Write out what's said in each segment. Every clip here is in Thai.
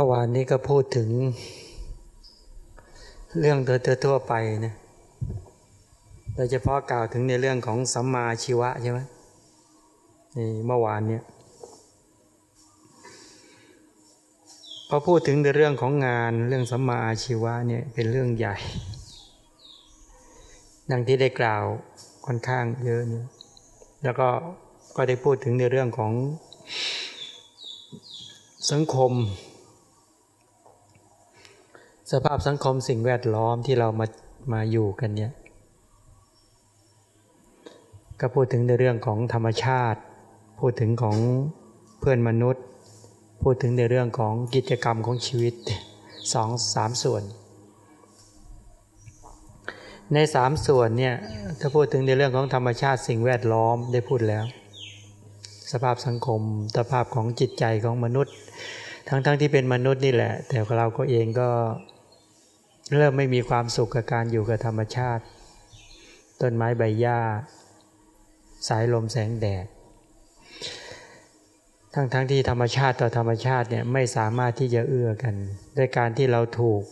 มื่อวานนี้ก็พูดถึง เรื่องเธอทั่วไปนะโดยเฉพาะกล่าวถึงในเรื่องของสัมมาชีวะใช่ไหมนี่เมื่อวานเนี่ยพอพูดถึงในเรื่องของงานเรื่องสัมมาอาชีวะเนี่ยเป็นเรื่องใหญ่ ดังที่ได้กล่าวค่อนข้างเยอะเนี่ยแล้วก็ก็ได้พูดถึงในเรื่องของสังคม สภาพสังคมสิ่งแวดล้อมที่เรามามาอยู่กันเนี่ยก็พูดถึงในเรื่องของธรรมชาติ พูดถึงของเพื่อนมนุษย์ พูดถึงในเรื่องของกิจกรรมของชีวิตสองสามส่วน ในสามส่วนเนี่ยถ้าพูดถึงในเรื่องของธรรมชาติสิ่งแวดล้อมได้พูดแล้ว สภาพสังคม สภาพของจิตใจของมนุษย์ ทั้งๆทที่เป็นมนุษย์นี่แหละ แต่เราก็เองก็ เริ่มไม่มีความสุขกับการอยู่กับธรรมชาติ ต้นไม้ใบหญ้า สายลมแสงแดด ทั้งๆทที่ธรรมชาติต่อธรรมชาติเนี่ยไม่สามารถที่จะเอื้อกัน ด้วยการที่เราถูก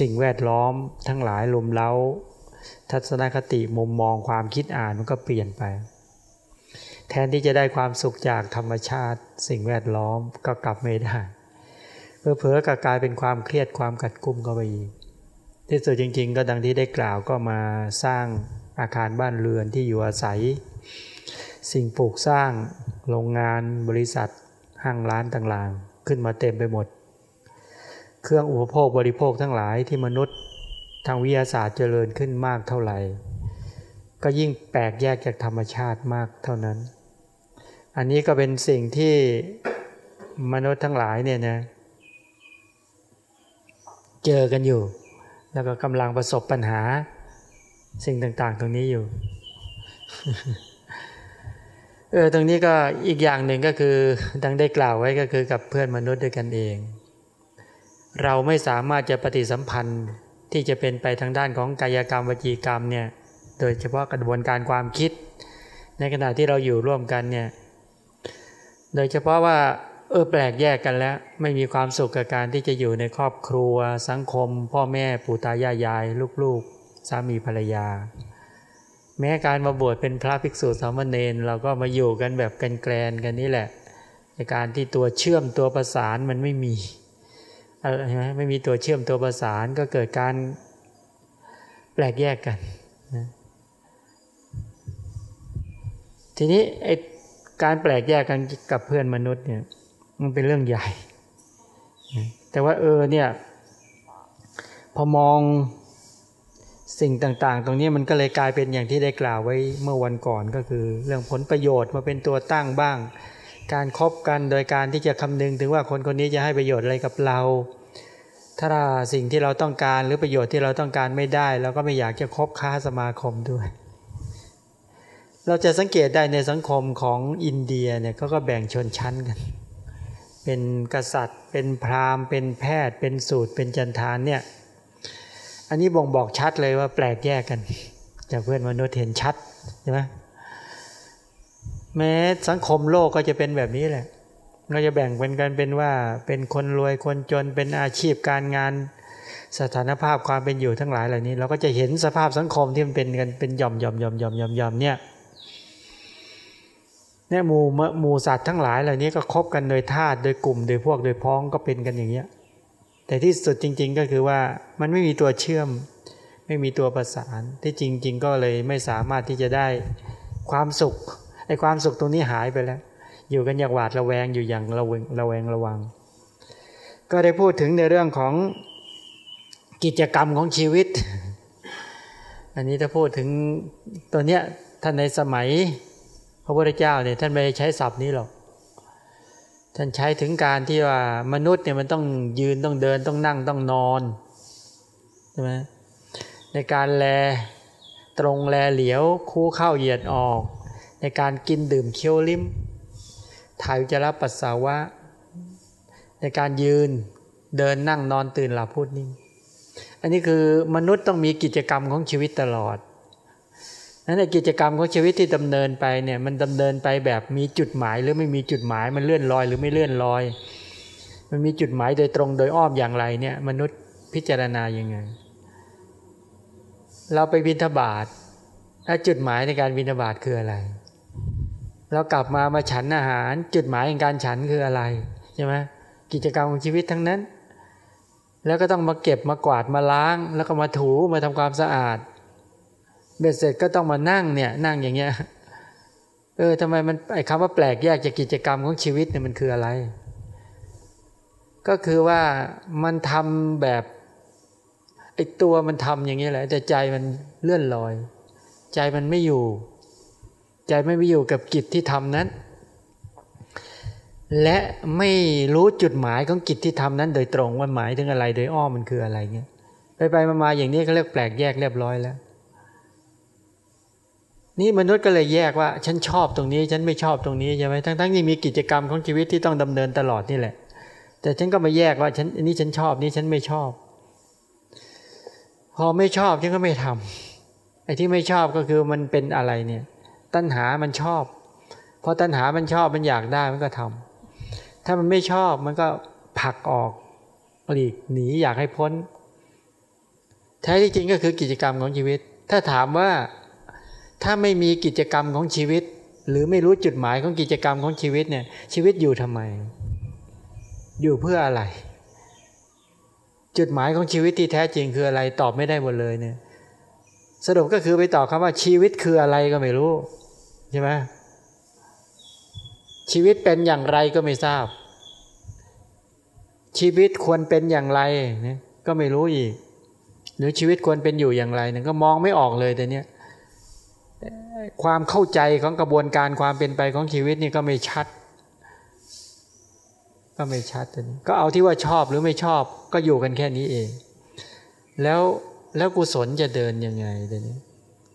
สิ่งแวดล้อมทั้งหลายลุมเล้า ทัศนคติมุมมองความคิดอ่านมันก็เปลี่ยนไป แทนที่จะได้ความสุขจากธรรมชาติ สิ่งแวดล้อมก็กลับไม่ได้ เผลอๆก็กลายเป็นความเครียดความกัดกุ้มก็ไปอีกที่สุดจริง ๆ ก็ดังที่ได้กล่าวก็มาสร้างอาคารบ้านเรือนที่อยู่อาศัย สิ่งปลูกสร้างโรงงานบริษัทห้างร้านต่างๆ ขึ้นมาเต็มไปหมด เครื่องอุปโภคบริโภคทั้งหลายที่มนุษย์ทางวิทยาศาสตร์เจริญขึ้นมากเท่าไหร่ ก็ยิ่งแปลกแยกจากธรรมชาติมากเท่านั้น อันนี้ก็เป็นสิ่งที่มนุษย์ทั้งหลายเนี่ยนะ เจอกันอยู่ แล้วก็กำลังประสบปัญหาสิ่งต่างๆ ตรงนี้อยู่เออตรงนี้ก็อีกอย่างหนึ่งก็คือดังได้กล่าวไว้ก็คือกับเพื่อนมนุษย์ด้วยกันเอง เราไม่สามารถจะปฏิสัมพันธ์ที่จะเป็นไปทางด้านของกายกรรมวจีกรรมเนี่ยโดยเฉพาะกระบวนการความคิด ในขณะที่เราอยู่ร่วมกันเนี่ยโดยเฉพาะว่า เออแปลกแยกกันแล้ว ไม่มีความสุขกับการที่จะอยู่ในครอบครัว สังคม พ่อแม่ปู่ตายายยาย ลูกๆ สามีภรรยา แม้การมาบวชเป็นพระภิกษุสามเณรเราก็มาอยู่กันแบบกันแกลนกันนี่แหละในการที่ตัวเชื่อมตัวประสานมันไม่มีอะไรไหมไม่มีตัวเชื่อมตัวประสานก็เกิดการแปลกแยกกันนะทีนี้ไอการแปลกแยกกันกับเพื่อนมนุษย์เนี่ย มันเป็นเรื่องใหญ่ แต่ว่าเออเนี่ยพอมองสิ่งต่างๆ ตรงนี้มันก็เลยกลายเป็นอย่างที่ได้กล่าวไว้เมื่อวันก่อนก็คือ เรื่องผลประโยชน์มาเป็นตัวตั้งบ้าง การครบกันโดยการที่จะคำนึงถึงว่าคนคนนี้จะให้ประโยชน์อะไรกับเรา ถ้าสิ่งที่เราต้องการหรือประโยชน์ที่เราต้องการไม่ได้เราก็ไม่อยากจะคบค้าสมาคมด้วย เราจะสังเกตได้ในสังคมของอินเดียเนี่ยเขาก็แบ่งชนชั้นกัน เป็นกษัตริย์ เป็นพราหมณ์ เป็นแพทย์ เป็นสูตร เป็นจันทานเนี่ย อันนี้บ่งบอกชัดเลยว่าแปลกแยกกัน จากเพื่อนมนุษย์เห็นชัดใช่ไหมแม้สังคมโลกก็จะเป็นแบบนี้แหละ เราจะแบ่งเป็นกันเป็นว่าเป็นคนรวยคนจนเป็นอาชีพการงานสถานภาพความเป็นอยู่ทั้งหลายเหล่านี้ เราก็จะเห็นสภาพสังคมที่มันเป็นกันเป็นหย่อมหย่อมหย่อมหย่อมหย่อมหย่อมเนี่ย เนี่ยหมู่หมู่สัตว์ทั้งหลายเหล่านี้ก็คบกันโดยธาตุโดยกลุ่มโดยพวกโดยพ้องก็เป็นกันอย่างเงี้ยแต่ที่สุดจริง ๆ ก็คือว่ามันไม่มีตัวเชื่อม ไม่มีตัวประสานที่จริง ๆ ก็เลยไม่สามารถที่จะได้ความสุขไอ้ความสุขตรงนี้หายไปแล้ว อยู่กันอย่างหวาดระแวงอยู่อย่างระแวงระแวงระวัง ก็ได้พูดถึงในเรื่องของกิจกรรมของชีวิต อันนี้ถ้าพูดถึงตัวเนี้ยท่านในสมัย พระพุทธเจ้าเนี่ยท่านไม่ใช้ศัพท์นี้หรอก ท่านใช้ถึงการที่ว่ามนุษย์เนี่ยมันต้องยืนต้องเดินต้องนั่งต้องนอนใช่ไหมในการแลตรงแลเหลียวคู่เข้าเหยียดออก ในการกินดื่มเคี้ยวลิ้มถ่ายจะรับปัสสาวะ ในการยืนเดินนั่งนอนตื่นหลับพูดนิ่ง อันนี้คือมนุษย์ต้องมีกิจกรรมของชีวิตตลอด นั้นในกิจกรรมของชีวิตที่ดำเนินไปเนี่ยมันดำเนินไปแบบมีจุดหมายหรือไม่มีจุดหมายมันเลื่อนลอยหรือไม่เลื่อนลอย มันมีจุดหมายโดยตรงโดยอ้อมอย่างไรเนี่ยมนุษย์พิจารณายังไง เราไปบินทบาทแล้วจุดหมายในการบินทบาทคืออะไร เรากลับมามาฉันอาหาร จุดหมายในการฉันคืออะไรใช่ไหมกิจกรรมของชีวิตทั้งนั้น แล้วก็ต้องมาเก็บมากวาดมาล้าง แล้วก็มาถูมาทำความสะอาด เบ็ดเสร็จก็ต้องมานั่งเนี่ยนั่งอย่างเงี้ยเออทำไมมันไอ้คำว่าแปลกแยกจากกิจกรรมของชีวิตเนี่ยมันคืออะไร ก็คือว่ามันทำแบบไอ้ตัวมันทำอย่างนี้แหละ แต่ใจมันเลื่อนลอย ใจมันไม่อยู่ ใจไม่ไปอยู่กับกิจที่ทำนั้น และไม่รู้จุดหมายของกิจที่ทำนั้น โดยตรงว่าหมายถึงอะไร โดยอ้อมมันคืออะไรเงี้ยไปไปมาๆอย่างนี้เขาเรียกแปลกแยกเรียบร้อยแล้ว นี่มนุษย์ก็เลยแยกว่า ฉันชอบตรงนี้ ฉันไม่ชอบตรงนี้ใช่ไหมทั้งทั้งที่มีกิจกรรมของชีวิตที่ต้องดำเนินตลอดนี่แหละ แต่ฉันก็มาแยกว่าฉันอันนี้ฉันชอบนี่ฉันไม่ชอบ พอไม่ชอบฉันก็ไม่ทำไอ้ที่ไม่ชอบก็คือมันเป็นอะไรเนี่ย ตัณหามันชอบพอตัณหามันชอบมันอยากได้มันก็ทำถ้ามันไม่ชอบมันก็ผลักออกหลีกหนีอยากให้พ้น แท้ที่จริงก็คือกิจกรรมของชีวิต ถ้าถามว่า ถ้าไม่มีกิจกรรมของชีวิต หรือไม่รู้จุดหมายของกิจกรรมของชีวิตเนี่ยชีวิตอยู่ทำไม อยู่เพื่ออะไร จุดหมายของชีวิตที่แท้จริงคืออะไรตอบไม่ได้หมดเลยเนี่ยสรุปก็คือไปตอบคำว่าชีวิตคืออะไรก็ไม่รู้ใช่ไหมชีวิตเป็นอย่างไรก็ไม่ทราบ ชีวิตควรเป็นอย่างไรเนี่ยก็ไม่รู้อีก หรือชีวิตควรเป็นอยู่อย่างไรเนี่ยก็มองไม่ออกเลยแต่เนี้ย ความเข้าใจของกระบวนการความเป็นไปของชีวิตนี่ก็ไม่ชัด ก็ไม่ชัดแต่นี้ก็เอาที่ว่าชอบหรือไม่ชอบก็อยู่กันแค่นี้เอง แล้วแล้วกุศลจะเดินยังไงแต่นี้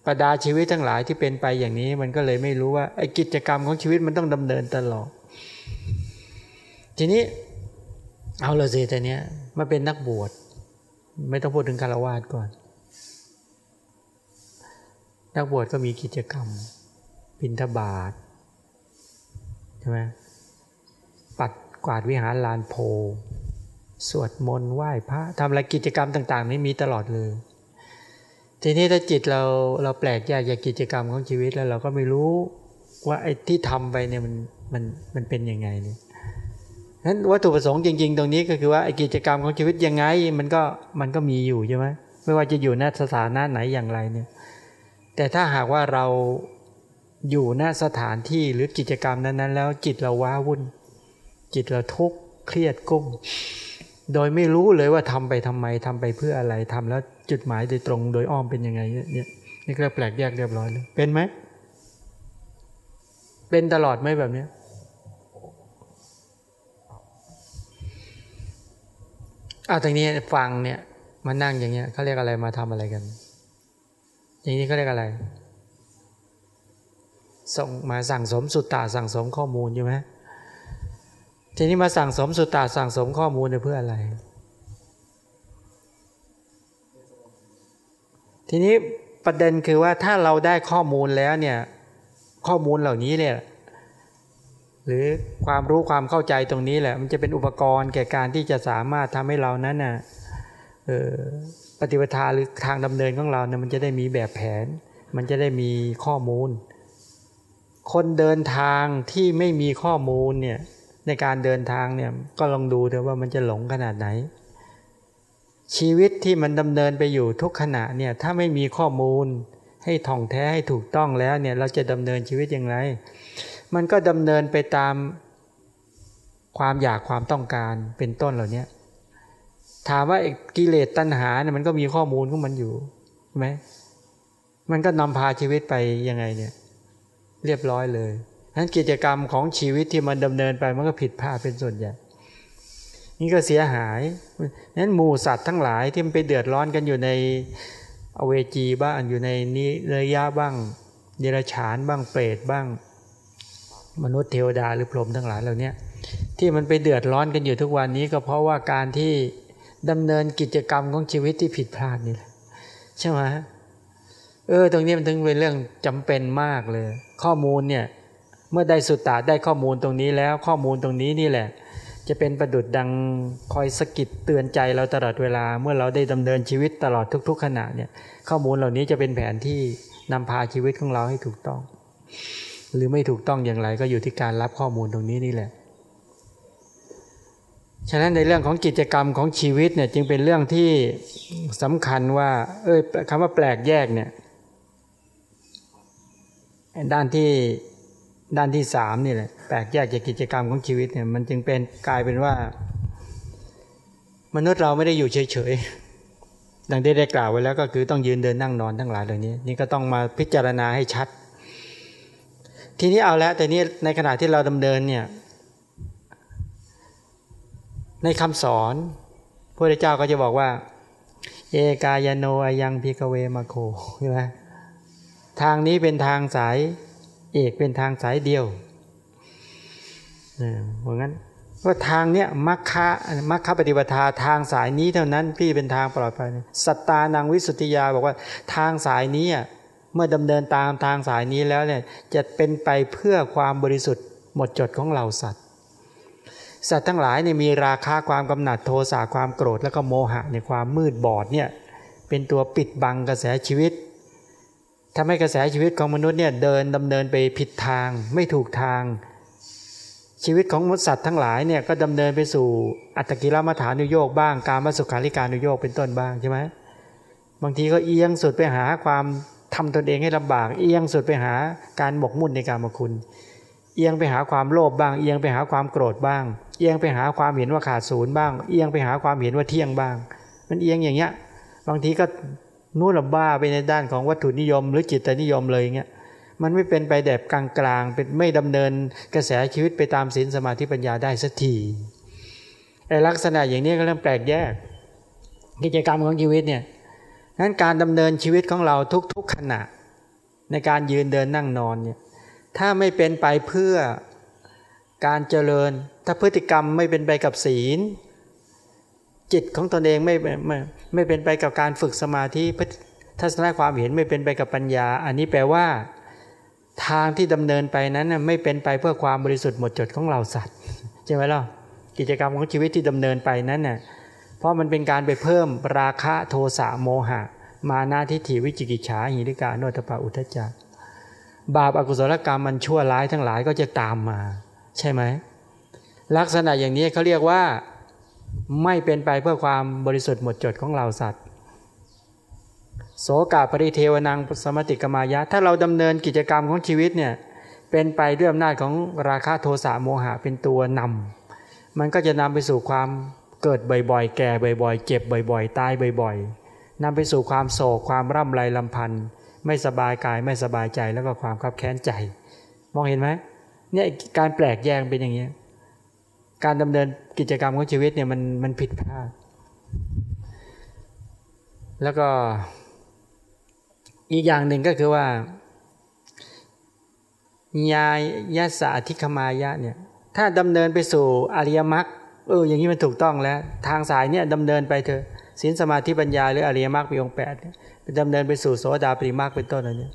ประดาชีวิตทั้งหลายที่เป็นไปอย่างนี้ มันก็เลยไม่รู้ว่าไอ้กิจกรรมของชีวิตมันต้องดำเนินตลอด ทีนี้เอาละสิแต่เนี้ยมาเป็นนักบวช ไม่ต้องพูดถึงคารวาสก่อน นักบวชก็มีกิจกรรมบินทบาทใช่ไหมปัดกวาดวิหารลานโพ สวดมนต์ไหว้พระทำอะไรกิจกรรมต่าง ๆ นี้มีตลอดเลย ทีนี้ถ้าจิตเราเราแปลกแยกจากกิจกรรมของชีวิตแล้วเราก็ไม่รู้ว่าไอ้ที่ทำไปเนี่ยมันมันมันเป็นยังไงเนี่ยนั้นวัตถุประสงค์จริง ๆ ตรงนี้ก็คือว่าไอ้กิจกรรมของชีวิตยังไงมันก็มันก็มีอยู่ใช่ไหมไม่ว่าจะอยู่ณสถานะไหนอย่างไรเนี่ย แต่ถ้าหากว่าเราอยู่ณสถานที่หรือกิจกรรมนั้นๆ แล้วจิตเราว้าวุ่น จิตเราทุกข์เครียดกุ้ม โดยไม่รู้เลยว่าทำไปทำไมทำไปเพื่ออะไรทำแล้วจุดหมายโดยตรงโดยอ้อมเป็นยังไงเนี่ยนี่ก็แปลกแยกเรียบร้อยเลยเป็นไหมเป็นตลอดไหมแบบเนี้ยอ้าวตรงนี้ฟังเนี่ยมานั่งอย่างเงี้ยเขาเรียกอะไรมาทำอะไรกัน อย่างนี้เขาเรียกอะไร ส่งมาสั่งสมสุตตาสั่งสมข้อมูลใช่ไหมทีนี้มาสั่งสมสุตตาสั่งสมข้อมูลเพื่ออะไร ทีนี้ประเด็นคือว่าถ้าเราได้ข้อมูลแล้วเนี่ยข้อมูลเหล่านี้เนี่ยหรือความรู้ความเข้าใจตรงนี้แหละ มันจะเป็นอุปกรณ์แก่การที่จะสามารถทำให้เรานั้นน่ะ ปฏิปทาหรือทางดำเนินของเราเนี่ยมันจะได้มีแบบแผน มันจะได้มีข้อมูล คนเดินทางที่ไม่มีข้อมูลเนี่ยในการเดินทางเนี่ยก็ลองดูเถอะว่ามันจะหลงขนาดไหน ชีวิตที่มันดำเนินไปอยู่ทุกขณะเนี่ยถ้าไม่มีข้อมูลให้ท่องแท้ให้ถูกต้องแล้วเนี่ยเราจะดำเนินชีวิตอย่างไร มันก็ดำเนินไปตามความอยากความต้องการเป็นต้นเหล่านี้ ถามว่ากิเลสตัณหาเนี่ยมันก็มีข้อมูลของมันอยู่ใช่ไหมมันก็นำพาชีวิตไปยังไงเนี่ย เรียบร้อยเลยนั้นกิจกรรมของชีวิตที่มันดำเนินไปมันก็ผิดพลาดเป็นส่วนใหญ่นี่ก็เสียหายนั้นหมู่สัตว์ทั้งหลายที่มันไปเดือดร้อนกันอยู่ในอเวจีบ้างอยู่ในนิระยะบ้างเดรัจฉานบ้างเปรตบ้าง มนุษย์เทวดาหรือพรหมทั้งหลายเหล่านี้ที่มันไปเดือดร้อนกันอยู่ทุกวันนี้ก็เพราะว่าการที่ ดำเนินกิจกรรมของชีวิตที่ผิดพลาดนี่แหละใช่ไหมเออตรงนี้มันถึงเป็นเรื่องจำเป็นมากเลย ข้อมูลเนี่ยเมื่อได้สุตตาได้ข้อมูลตรงนี้แล้วข้อมูลตรงนี้นี่แหละ จะเป็นประดุดดังคอยสกิดเตือนใจเราตลอดเวลา เมื่อเราได้ดำเนินชีวิตตลอดทุก ๆ ขณะเนี่ยข้อมูลเหล่านี้จะเป็นแผนที่นำพาชีวิตของเราให้ถูกต้อง หรือไม่ถูกต้องอย่างไรก็อยู่ที่การรับข้อมูลตรงนี้นี่แหละ ฉะนั้นในเรื่องของกิจกรรมของชีวิตเนี่ยจึงเป็นเรื่องที่สำคัญว่า เอ้ยคำว่าแปลกแยกเนี่ยด้านที่ด้านที่สามนี่แหละแปลกแยกจากกิจกรรมของชีวิตเนี่ยมันจึงเป็นกลายเป็นว่า มนุษย์เราไม่ได้อยู่เฉยๆดังที่ได้กล่าวไว้แล้วก็คือต้องยืนเดินนั่งนอนทั้งหลายเหล่านี้ นี่ก็ต้องมาพิจารณาให้ชัด ทีนี้เอาแล้วแต่นี้ในขณะที่เราดำเนินเนี่ย ในคำสอนพระเจ้าก็จะบอกว่า เอกายโนอายังพิกเวมาโคใช่ไหมทางนี้เป็นทางสายเอกเป็นทางสายเดียวเพราะงั้นว่าทางเนี้ยมัคคะมัคคะปฏิปทาทางสายนี้เท่านั้นพี่เป็นทางปลอดภัยสัตตานางวิสุทธิยาบอกว่าทางสายนี้เมื่อดำเนินตามทางสายนี้แล้วเนี่ยจะเป็นไปเพื่อความบริสุทธิ์หมดจดของเราสัตว์ สัตว์ทั้งหลายเนี่ยมีราคาความกำหนัดโทสะความโกรธแล้วก็โมหะในความมืดบอดเนี่ยเป็นตัวปิดบังกระแสชีวิตทำให้กระแสชีวิตของมนุษย์เนี่ยเดินดำเนินไปผิดทางไม่ถูกทาง ชีวิตของมนุษย์สัตว์ทั้งหลายเนี่ยก็ดำเนินไปสู่อัตกิลมัฐานุโยกบ้าง การมาสุขาริการนุโยกเป็นต้นบ้างใช่ไหมบางทีก็เอียงสุดไปหาความทำตนเองให้ลำบาก เอียงสุดไปหาการหมกมุ่นในการมคุณ เอียงไปหาความโลภบ้าง เอียงไปหาความโกรธบ้าง เอียงไปหาความเห็นว่าขาดศูนย์บ้าง เอียงไปหาความเห็นว่าเที่ยงบ้าง มันเอียงอย่างเงี้ย บางทีก็นู่นละบ้าไปในด้านของวัตถุนิยม หรือจิตนิยมเลยเงี้ย มันไม่เป็นไปแบบกลางๆ เป็นไม่ดำเนินกระแสชีวิตไปตามศีลสมาธิปัญญาได้สักทีไอลักษณะอย่างนี้ก็เริ่มแปลกแยก กิจกรรมของชีวิตเนี่ยนั้นการดำเนินชีวิตของเราทุกๆขณะ ในการยืนเดินนั่งนอนเนี่ย ถ้าไม่เป็นไปเพื่อการเจริญ ถ้าพฤติกรรมไม่เป็นไปกับศีล จิตของตนเองไม่ไม่ไม่เป็นไปกับการฝึกสมาธิทัศนคความเห็นไม่เป็นไปกับปัญญา อันนี้แปลว่า ทางที่ดำเนินไปนั้นไม่เป็นไปเพื่อความบริสุทธิ์หมดจดของเราสัตว์ใช่ไหมล่ะกิจกรรมของชีวิตที่ดำเนินไปนั้นเน่ยเพราะมันเป็นการไปเพิ่มราคะโทสะโมหะ มานาทิฏฐิวิจิกิจฉาหิริกาโนตปะอุทจจาร บาปอากุศลกรรมมันชั่วร้ายทั้งหลายก็จะตามมา ใช่ไหมลักษณะอย่างนี้เขาเรียกว่าไม่เป็นไปเพื่อความบริสุทธิ์หมดจดของเราสัตว์ โสกาปริเทวนังสมติกมายะ ถ้าเราดำเนินกิจกรรมของชีวิตเนี่ยเป็นไปด้วยอำนาจของราคะโทสะโมหะเป็นตัวนำมันก็จะนำไปสู่ความเกิดบ่อยๆ แก่บ่อยๆ เจ็บบ่อยๆ ตายบ่อยๆนำไปสู่ความโศกความร่ำไรลำพันธ์ ไม่สบายกายไม่สบายใจแล้วก็ความขับแค้นใจ มองเห็นไหมเนี่ยการแปลกแยงเป็นอย่างนี้ การดำเนินกิจกรรมของชีวิตเนี่ยมันมันผิดพลาด แล้วก็อีกอย่างหนึ่งก็คือว่าญาณยสาธิคมายะเนี่ยถ้าดำเนินไปสู่อริยมรรคเอออย่างนี้มันถูกต้องแล้ว ทางสายเนี่ยดำเนินไปเถอะ ศีลสมาธิปัญญาหรืออริยมรรคปีองแปดดำเนินไปสู่โสดาปริมรรคเป็นต้นอะไรเนี่ย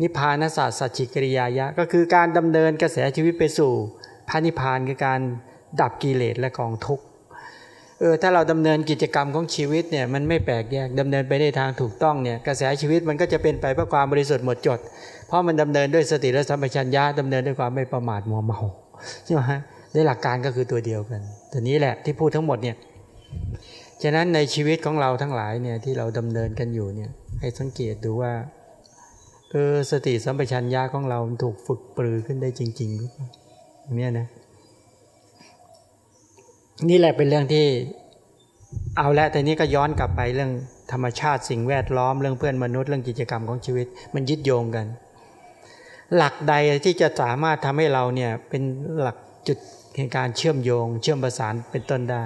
นิพพานศาสตร์สัจจิกริยายะ ก็คือการดำเนินกระแสชีวิตไปสู่พระนิพพานคือการดับกิเลสและกองทุกข์เออถ้าเราดำเนินกิจกรรมของชีวิตเนี่ยมันไม่แปลกแยกดำเนินไปในทางถูกต้องเนี่ยกระแสชีวิตมันก็จะเป็นไปเพื่อความบริสุทธิ์หมดจด เพราะมันดำเนินด้วยสติและสัมปชัญญะดำเนินด้วยความไม่ประมาทมัวเมาใช่ไหมฮะในหลักการก็คือตัวเดียวกันตัวนี้แหละที่พูดทั้งหมดเนี่ย ฉะนั้นในชีวิตของเราทั้งหลายเนี่ยที่เราดำเนินกันอยู่เนี่ยให้สังเกตดูว่าเออสติสัมปชัญญะของเราถูกฝึกปรือขึ้นได้จริงๆหรือเปล่าเนี่ยนะนี่แหละเป็นเรื่องที่เอาละแต่นี้ก็ย้อนกลับไปเรื่องธรรมชาติสิ่งแวดล้อมเรื่องเพื่อนมนุษย์เรื่องกิจกรรมของชีวิต มันยึดโยงกัน หลักใดที่จะสามารถทำให้เราเนี่ยเป็นหลักจุดในการเชื่อมโยง เชื่อมประสานเป็นต้นได้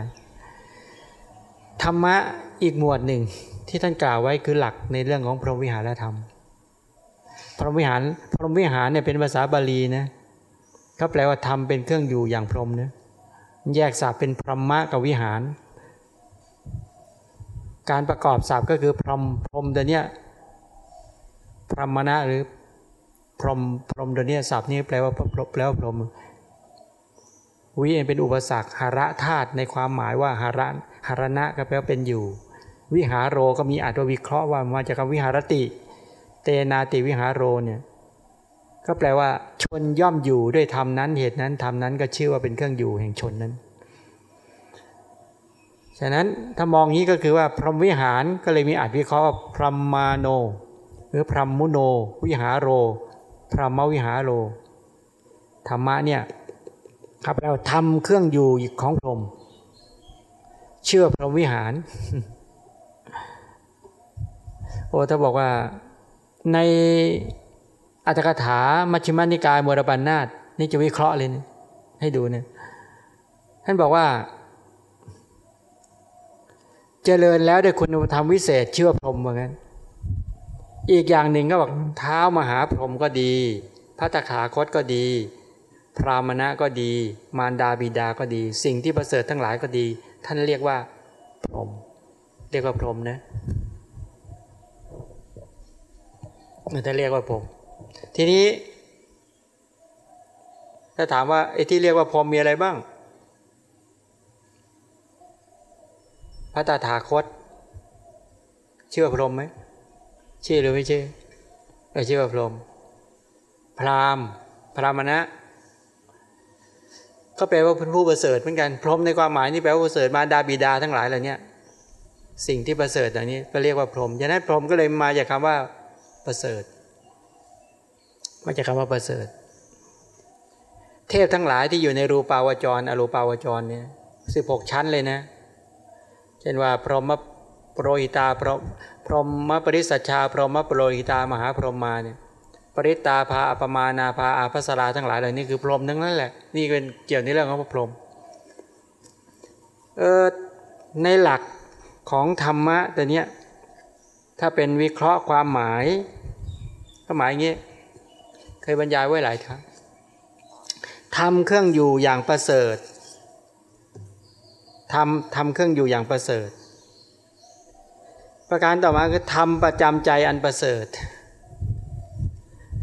ธรรมะอีกหมวดหนึ่งที่ท่านกล่าวไว้คือหลักในเรื่องของพรหมวิหารธรรม พรหมวิหารพรหมวิหารเนี่ยเป็นภาษาบาลีนะเขาแปลว่าทำเป็นเครื่องอยู่อย่างพรหมเนะแยกศัพท์เป็นพรหมะกับวิหาร การประกอบศัพท์ก็คือพรหมพรหมตัวเนี้ยพรหมณะหรือพรหมพรหมตัวเนี้ยศัพท์นี้แปลว่าแปลว่าพรหมวิเป็นอุปสรรคหาระธาตุในความหมายว่าหาระ หารณะก็แปลว่าเป็นอยู่ วิหารโรก็มีอัตวิเคราะห์ว่ามาจากคำวิหารติ เตนาติวิหารโรเนี่ยก็แปลว่า ชนย่อมอยู่ด้วยธรรมนั้นเหตุนั้นธรรมนั้นก็ชื่อว่าเป็นเครื่องอยู่แห่งชนนั้น ฉะนั้นถ้ามองงี้ก็คือว่าพรหมวิหารก็เลยมีอัตวิเคราะห์ว่าพรหมมาโน หรือพรหมมุโน วิหารโร พรหมวิหารโรธรรมะเนี่ยครับเราทำเครื่องอยู่ของพรหม เชื่อพรหมวิหาร โอ้ถ้าบอกว่าในอัตถกถามัชฌิมานิกายมรบันนาตนี่จะวิเคราะห์เลยนะให้ดูเนี่ยท่านบอกว่า เจริญแล้วด้วยคุณธรรมวิเศษเชื่อพรหมเหมือนกันอีกอย่างหนึ่งก็บอกเท้ามหาพรหมก็ดี พระตถาคตก็ดี พรามณะก็ดี มารดาบิดาก็ดี สิ่งที่ประเสริฐทั้งหลายก็ดี ท่านเรียกว่าพรหมเรียกว่าพรหมนะท่านเรียกว่าพรหมทีนี้ ถ้าถามว่าไอ้ที่เรียกว่าพรหมมีอะไรบ้าง พระตถาคต เชื่อพรหมไหมเชื่อหรือไม่เชื่อเออเชื่อพรหมพราหมณ์พรามณะ ก็แปลว่าเป็นผู้ประเสริฐเหมือนกันพรหมในความหมายนี่แปลว่าประเสริฐมาดาบิดาทั้งหลายเหล่านี้สิ่งที่ประเสริฐเหล่านี้ก็เรียกว่าพรหมฉะนั้นพรหมก็เลยมาจากคาว่าประเสริฐมาจากคำว่าประเสริฐ เทพทั้งหลายที่อยู่ในรูปาวจร อรูปาวจรเนี่ยสิบหกชั้นเลยนะ เช่นว่าพรหมโปรหิตาพรหมพรหมปริสัชชา พรหมโปรหิตามหาพรหมมาเนี่ย ปริตาภาอปมานาภาอาภัสราทั้งหลายเหล่านี้คือพรหมทั้งนั้นแหละ นี่เป็นเกี่ยวในเรื่องของพรหมเออในหลักของธรรมะแต่เนี้ยถ้าเป็นวิเคราะห์ความหมายก็หมายอย่างนี้เคยบรรยายไว้หลายครั้งทำเครื่องอยู่อย่างประเสริฐทำทำเครื่องอยู่อย่างประเสริฐ ประการต่อมาคือทำประจำใจอันประเสริฐ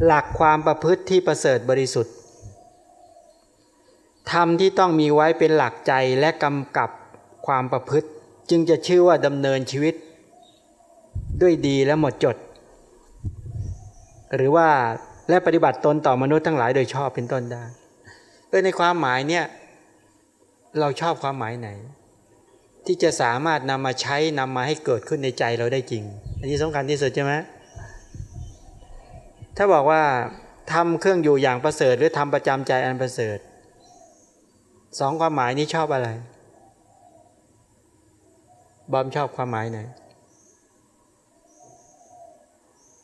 หลักความประพฤติที่ประเสริฐบริสุทธิ์ทำที่ต้องมีไว้เป็นหลักใจและกำกับความประพฤติ จึงจะชื่อว่าดำเนินชีวิต ด้วยดีและหมดจด หรือว่าและปฏิบัติตนต่อมนุษย์ทั้งหลายโดยชอบเป็นต้นได้เออในความหมายเนี่ยเราชอบความหมายไหน ที่จะสามารถนำมาใช้นำมาให้เกิดขึ้นในใจเราได้จริง อันนี้สำคัญที่สุดใช่ไหม ถ้าบอกว่าทำเครื่องอยู่อย่างประเสริฐ หรือทำประจำใจอันประเสริฐสองความหมายนี้ชอบอะไร บอมชอบความหมายไหน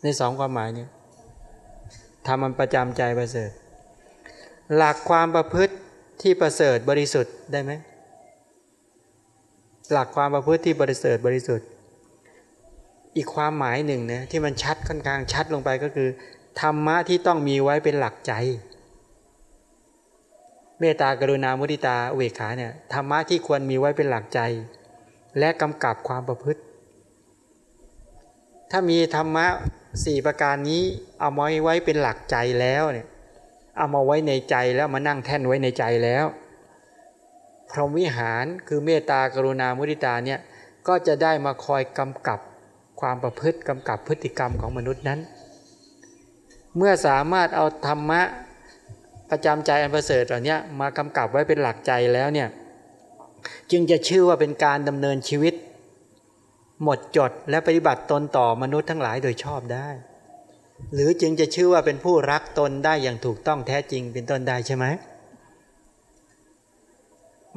ในสองความหมายนี้ทำมันประจำใจประเสริฐ หลักความประพฤติที่ประเสริฐบริสุทธิ์ได้ไหมหลักความประพฤติที่บริสุทธิ์บริสุทธิ์ อีกความหมายหนึ่งนะที่มันชัดค่อนข้างชัดลงไปก็คือ ธรรมะที่ต้องมีไว้เป็นหลักใจ เมตตากรุณามุติตาเวขาเนี่ยธรรมะที่ควรมีไว้เป็นหลักใจ และกำกับความประพฤติ ถ้ามีธรรมะสี่ประการนี้เอามาไว้เป็นหลักใจแล้วเนี่ยเอามาไว้ในใจแล้วมานั่งแท่นไว้ในใจแล้ว พรหมวิหารคือเมตตากรุณามุทิตาเนี่ยก็จะได้มาคอยกำกับความประพฤติกำกับพฤติกรรมของมนุษย์นั้น เมื่อสามารถเอาธรรมะประจำใจอันประเสริฐเหล่านี้มากำกับไว้เป็นหลักใจแล้วเนี่ยจึงจะชื่อว่าเป็นการดำเนินชีวิต หมดจดและปฏิบัติตนต่อมนุษย์ทั้งหลายโดยชอบได้ หรือจึงจะชื่อว่าเป็นผู้รักตนได้อย่างถูกต้องแท้จริงเป็นต้นได้ใช่ไหม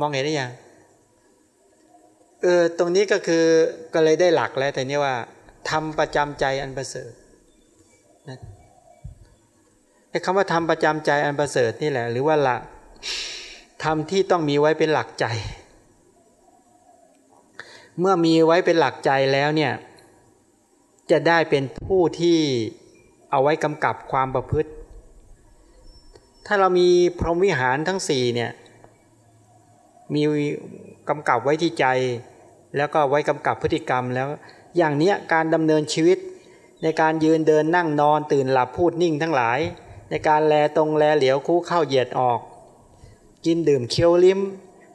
มองเห็นได้ยังเออตรงนี้ก็คือก็เลยได้หลักแล้วแต่นี้ว่าทำประจำใจอันประเสริฐนะ คำว่าทำประจำใจอันประเสริฐนี่แหละ หรือว่าหลักทำที่ต้องมีไว้เป็นหลักใจ เมื่อมีไว้เป็นหลักใจแล้วเนี่ยจะได้เป็นผู้ที่เอาไว้กำกับความประพฤติ ถ้าเรามีพรหมวิหารทั้งสี่เนี่ยมีกำกับไว้ที่ใจ แล้วก็ไว้กำกับพฤติกรรมแล้ว อย่างเนี้ยการดำเนินชีวิตในการยืนเดินนั่งนอนตื่นหลับพูดนิ่งทั้งหลาย ในการแลตรงแลเหลียวคู่เข้าเหยียดออก กินดื่มเคี้ยวลิ้ม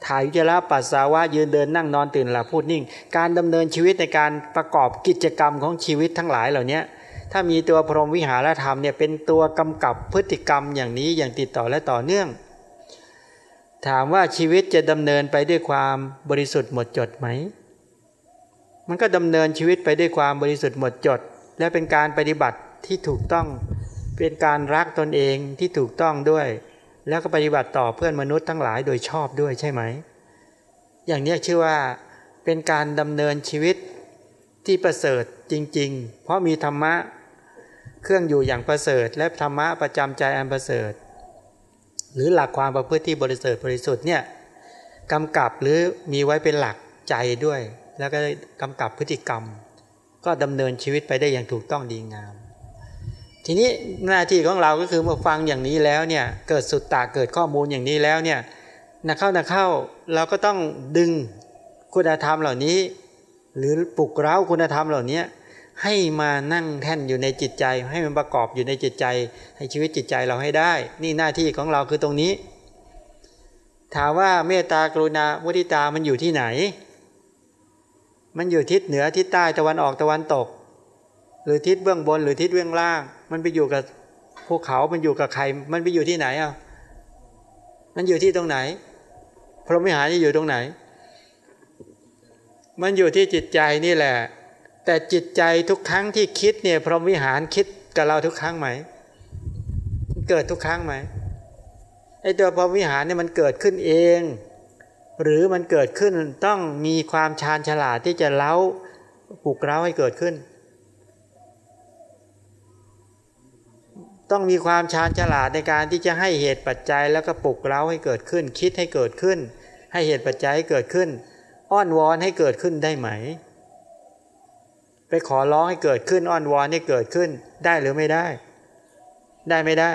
ถ่ายอุจาระปัสสาวะยืนเดินนั่งนอนตื่นหลับพูดนิ่ง การดำเนินชีวิตในการประกอบกิจกรรมของชีวิตทั้งหลายเหล่านี้ถ้ามีตัวพรหมวิหารธรรมเนี่ยเป็นตัวกำกับพฤติกรรมอย่างนี้อย่างติดต่อและต่อเนื่อง ถามว่าชีวิตจะดำเนินไปด้วยความบริสุทธิ์หมดจดไหม มันก็ดำเนินชีวิตไปด้วยความบริสุทธิ์หมดจด และเป็นการปฏิบัติที่ถูกต้อง เป็นการรักตนเองที่ถูกต้องด้วย แล้วก็ปฏิบัติต่อเพื่อนมนุษย์ทั้งหลายโดยชอบด้วยใช่ไหม อย่างนี้ชื่อว่าเป็นการดำเนินชีวิตที่ประเสริฐจริง ๆ เพราะมีธรรมะเครื่องอยู่อย่างประเสริฐ และธรรมะประจำใจอันประเสริฐ หรือหลักความประพฤติที่บริสุทธิ์บริสุทธิ์เนี่ยกำกับหรือมีไว้เป็นหลักใจด้วย แล้วก็กำกับพฤติกรรม ก็ดำเนินชีวิตไปได้อย่างถูกต้องดีงาม ทีนี้หน้าที่ของเราก็คือเมื่อฟังอย่างนี้แล้วเนี่ยเกิดสุดตาเกิดข้อมูลอย่างนี้แล้วเนี่ยนักเข้านักเข้าเราก็ต้องดึงคุณธรรมเหล่านี้ หรือปลุกเร้าคุณธรรมเหล่านี้ให้มานั่งแท่นอยู่ในจิตใจ ให้มันประกอบอยู่ในจิตใจ ให้ชีวิตจิตใจเราให้ได้ นี่หน้าที่ของเราคือตรงนี้ ถามว่าเมตตากรุณามุทิตามันอยู่ที่ไหน มันอยู่ทิศเหนือทิศใต้ตะวันออกตะวันตก รือทิศเบื้องบนหรือทิศเบื้องล่าง มันไปอยู่กับภูเขา มันอยู่กับใคร มันไปอยู่ที่ไหนอะมันอยู่ที่ตรงไหน พรหมิหารจะอยู่ตรงไหน มันอยู่ที่จิตใจนี่แหละ แต่จิตใจทุกครั้งที่คิดเนี่ย พรหมวิหารคิดกับเราทุกครั้งไหม เกิดทุกครั้งไหมไอ้ตัวพรหมวิหารเนี่ยมันเกิดขึ้นเอง หรือมันเกิดขึ้นต้องมีความชาญฉลาดที่จะเล้าปลุกเร้าให้เกิดขึ้น ต้องมีความชาญฉลาดในการที่จะให้เหตุปัจจัยแล้วก็ปลุกเร้าให้เกิดขึ้น คิดให้เกิดขึ้น ให้เหตุปัจจัยให้เกิดขึ้น อ้อนวอนให้เกิดขึ้นได้ไหม ไปขอร้องให้เกิดขึ้นอ้อนวอนให้เกิดขึ้นได้หรือไม่ได้ ได้ไม่ได้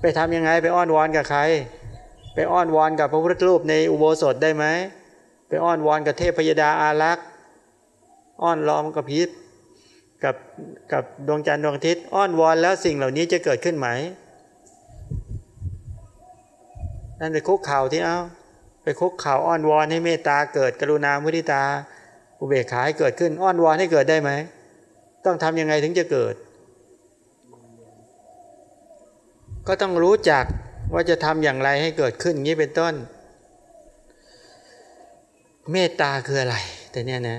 ไปทำยังไงไปอ้อนวอนกับใคร ไปอ้อนวอนกับพระพุทธรูปในอุโบสถได้ไหมไปอ้อนวอนกับเทพพยดาอารักษ์อ้อนล้อมกับพิษ กับกับดวงจันทร์ดวงอาทิตย์อ้อนวอนแล้วสิ่งเหล่านี้จะเกิดขึ้นไหม นั่นไปคุกเข่าที่เอาไปคุกเข่าอ้อนวอนให้เมตตาเกิดกรุณามุทิตา อุเบกขาให้เกิดขึ้นอ้อนวอนให้เกิดได้ไหม ต้องทำยังไงถึงจะเกิด ก็ต้องรู้จักว่าจะทำอย่างไรให้เกิดขึ้นงี้เป็นต้น เมตตาคืออะไร แต่เนี้ยนะ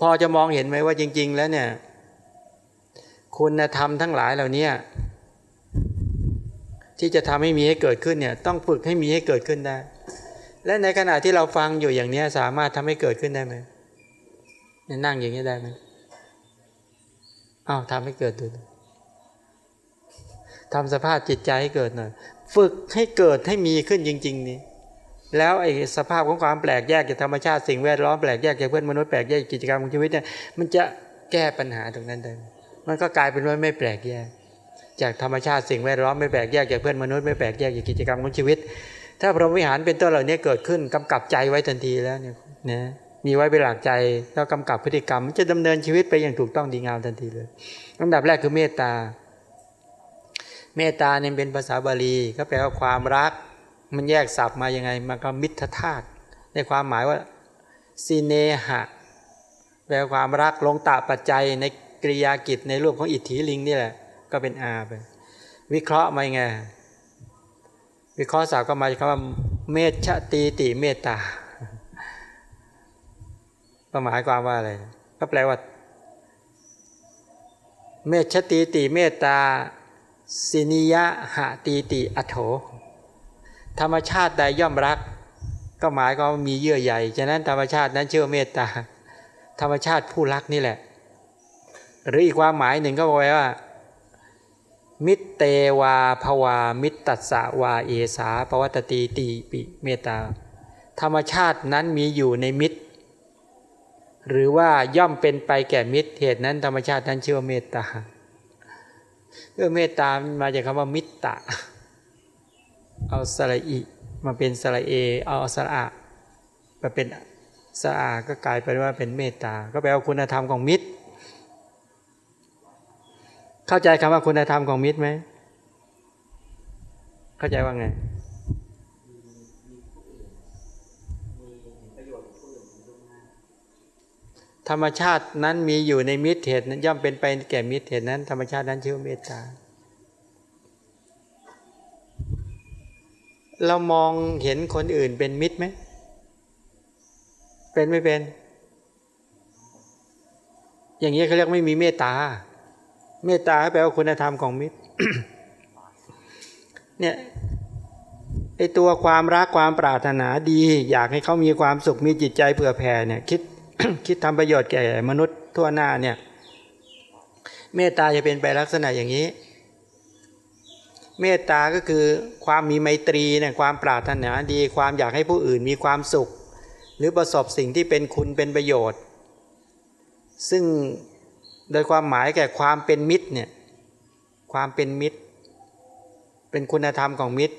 พอจะมองเห็นไหมว่าจริง ๆ แล้วเนี่ย คุณธรรมทั้งหลายเหล่านี้ที่จะทำให้มีให้เกิดขึ้นเนี่ยต้องฝึกให้มีให้เกิดขึ้นได้ และในขณะที่เราฟังอยู่อย่างนี้สามารถทำให้เกิดขึ้นได้ไหมนั่งอย่างนี้ได้ไหมอ้าวทำให้เกิดดูทำสภาพจิตใจให้เกิดหน่อยฝึกให้เกิดให้มีขึ้นจริง ๆ นี่ แล้วไอ้สภาพของความแปลกแยกจากธรรมชาติสิ่งแวดล้อมแปลกแยกจากเพื่อนมนุษย์แปลกแยกกิจกรรมของชีวิตเนี่ยมันจะแก้ปัญหาตรงนั้นได้ มันก็กลายเป็นว่าไม่แปลกแยก จากธรรมชาติสิ่งแวดล้อมไม่แปลกแยกจากเพื่อนมนุษย์ไม่แปลกแยกจากกิจกรรมของชีวิต ถ้าพรหมวิหารเป็นต้นเหล่านี้เกิดขึ้นกำกับใจไว้ทันทีแล้วเนี่ยนะมีไว้เป็นหลักใจแล้วกำกับพฤติกรรมจะดำเนินชีวิตไปอย่างถูกต้องดีงามทันทีเลยลำดับแรกคือเมตตา เมตตาเนี่ยเป็นภาษาบาลีก็แปลว่าความรัก มันแยกศัพท์มายังไงมันก็มิตรธาตุในความหมายว่าซีเนหะแปลความรักลงตาปัจจัยใน กริยากิจในรูปของอิทธิลิงนี่แหละ ก็เป็นอาไปวิเคราะห์มาไงวิเคราะห์ศัพท์ก็มาคำว่าเมตชตีติเมตตาก็หมายความว่าอะไรก็แปลว่า เมตชตีติเมตตาสินิยะหะตีติอโถ ธรรมชาติใดย่อมรัก ก็หมายก็มีเยื่อใหญ่ฉะนั้นธรรมชาตินั้นเชื่อเมตตา ธรรมชาติผู้รักนี่แหละ หรืออีกความหมายหนึ่งก็บอกว่า มิตเตวาภวา มิตตัสวาเอสาปวัตตีตีปิเมตตา ธรรมชาตินั้นมีอยู่ในมิตร หรือว่าย่อมเป็นไปแก่มิตรเหตุนั้นธรรมชาตินั้นชื่อว่าเมตตาเออเมตตามาจากคำว่ามิตตะ เอาสระอิมาเป็นสระเอ เอาสระอะมาเป็นสระอาก็กลายเป็นว่าเป็นเมตตา ก็แปลว่าคุณธรรมของมิตร เข้าใจคำว่าคุณธรรมของมิตรไหม เข้าใจว่าไงธรรมชาตินั้นมีอยู่ในมิตรเหตุนั้นย่อมเป็นไปแก่มิตรเหตุนั้น ธรรมชาตินั้นชื่อเมตตา เรามองเห็นคนอื่นเป็นมิตรไหม เป็นไม่เป็น อย่างนี้เขาเรียกไม่มีเมตตา เมตตาแปลว่าคุณธรรมของมิตร เนี่ยไอตัวความรักความปรารถนาดี อยากให้เขามีความสุขมีจิตใจเผื่อแผ่เนี่ย คิดคิดทำประโยชน์แก่มนุษย์ทั่วหน้าเนี่ย เมตตาจะเป็นไปลักษณะอย่างนี้ เมตตาก็คือความมีไมตรีเนี่ยความปรารถนาดี ความอยากให้ผู้อื่นมีความสุข หรือประสบสิ่งที่เป็นคุณเป็นประโยชน์ ซึ่ง โดยความหมายแก่ความเป็นมิตรเนี่ยความเป็นมิตร เป็นคุณธรรมของมิตร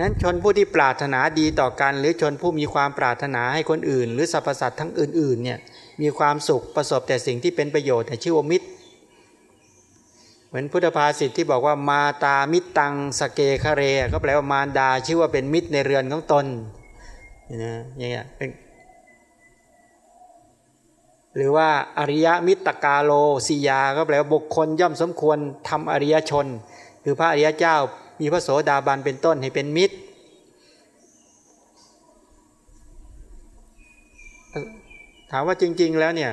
นั้นชนผู้ที่ปรารถนาดีต่อกัน หรือชนผู้มีความปรารถนาให้คนอื่น หรือสรรพสัตว์ทั้งอื่นๆเนี่ยมีความสุขประสบแต่สิ่งที่เป็นประโยชน์แต่ชื่อว่ามิตร เหมือนพุทธภาษิตที่บอกว่ามาตามิตรตังสเกคาเร ก็แปลว่ามารดาชื่อว่าเป็นมิตรในเรือนของตนนี่นะอย่างเงี้ยเป็น หรือว่าอริยมิตรกาโลสียาก็แปลว่าบุคคลย่อมสมควรทำอริยชน คือพระอริยเจ้ามีพระโสดาบันเป็นต้นให้เป็นมิตร ถามว่าจริง ๆแล้วเนี่ย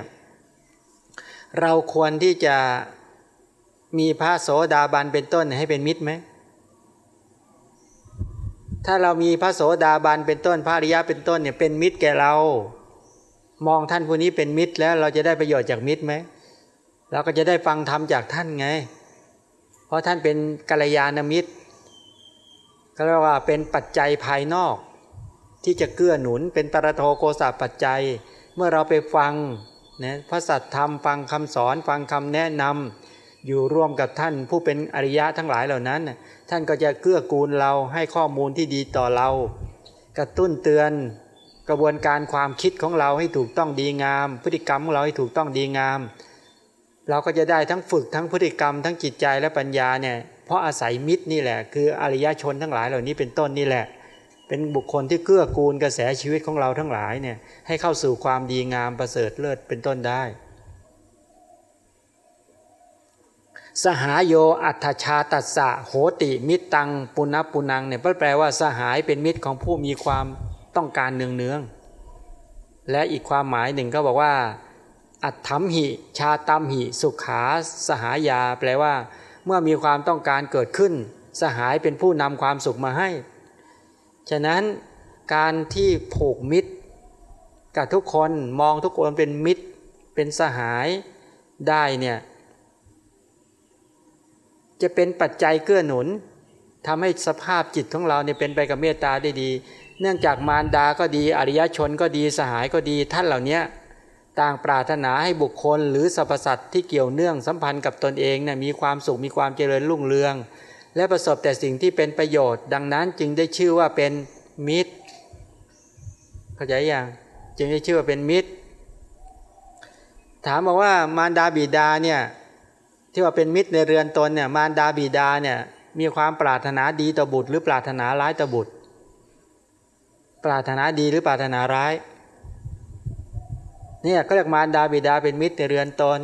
เราควรที่จะมีพระโสดาบันเป็นต้นให้เป็นมิตรไหมถ้าเรามีพระโสดาบันเป็นต้นพระอริยะเป็นต้นเนี่ยเป็นมิตรแก่เรา มองท่านผู้นี้เป็นมิตรแล้วเราจะได้ประโยชน์จากมิตรไหมเราก็จะได้ฟังธรรมจากท่านไง เพราะท่านเป็นกัลยาณมิตร ก็เรียกว่าเป็นปัจจัยภายนอก ที่จะเกื้อหนุนเป็นตระโทโกสาปัจจัย เมื่อเราไปฟังนะพระสัตธรรมฟังคำสอนฟังคำแนะนำอยู่ร่วมกับท่านผู้เป็นอริยะทั้งหลายเหล่านั้น ท่านก็จะเกื้อกูลเราให้ข้อมูลที่ดีต่อเรา กระตุ้นเตือน กระบวนการความคิดของเราให้ถูกต้องดีงาม พฤติกรรมของเราให้ถูกต้องดีงาม เราก็จะได้ทั้งฝึกทั้งพฤติกรรม ทั้งจิตใจและปัญญาเนี่ยเพราะอาศัยมิตรนี่แหละ คืออริยชนทั้งหลายเหล่านี้เป็นต้นนี่แหละ เป็นบุคคลที่เกื้อกูลกระแสชีวิตของเราทั้งหลายเนี่ยให้เข้าสู่ความดีงามประเสริฐเลิศเป็นต้นได้ สหายโยอัตชาตัสสะโหติมิตรตังปุณณปุนังเนี่ยแปลว่าสหายเป็นมิตรของผู้มีความ ต้องการเนืองเนืองและอีกความหมายหนึ่งก็บอกว่า อัตถมหิ ชาตัมหิ สุขาสหายา แปลว่า เมื่อมีความต้องการเกิดขึ้น สหายเป็นผู้นำความสุขมาให้ ฉะนั้นการที่ผูกมิตร กับทุกคนมองทุกคนเป็นมิตร เป็นสหายได้เนี่ยจะเป็นปัจจัยเกื้อหนุนทำให้สภาพจิตของเราเนี่ยเป็นไปกับเมตตาได้ดี เนื่องจากมารดาก็ดีอริยชนก็ดีสหายก็ดีท่านเหล่านี้ต่างปรารถนาให้บุคคลหรือสรรพสัตว์ที่เกี่ยวเนื่องสัมพันธ์กับตนเองเนี่ยมีความสุขมีความเจริญรุ่งเรือง และประสบแต่สิ่งที่เป็นประโยชน์ ดังนั้นจึงได้ชื่อว่าเป็นมิตรเข้าใจยังจึงได้ชื่อว่าเป็นมิตร ถามบอกว่ามารดาบิดาเนี่ยที่ว่าเป็นมิตรในเรือนตนเนี่ยมารดาบิดาเนี่ยมีความปรารถนาดีต่อบุตร หรือปรารถนาร้ายต่อบุตร ปรารถนาดีหรือปรารถนาร้ายเนี่ยก็เรียกมารดาบิดาเป็นมิตรในเรือนตน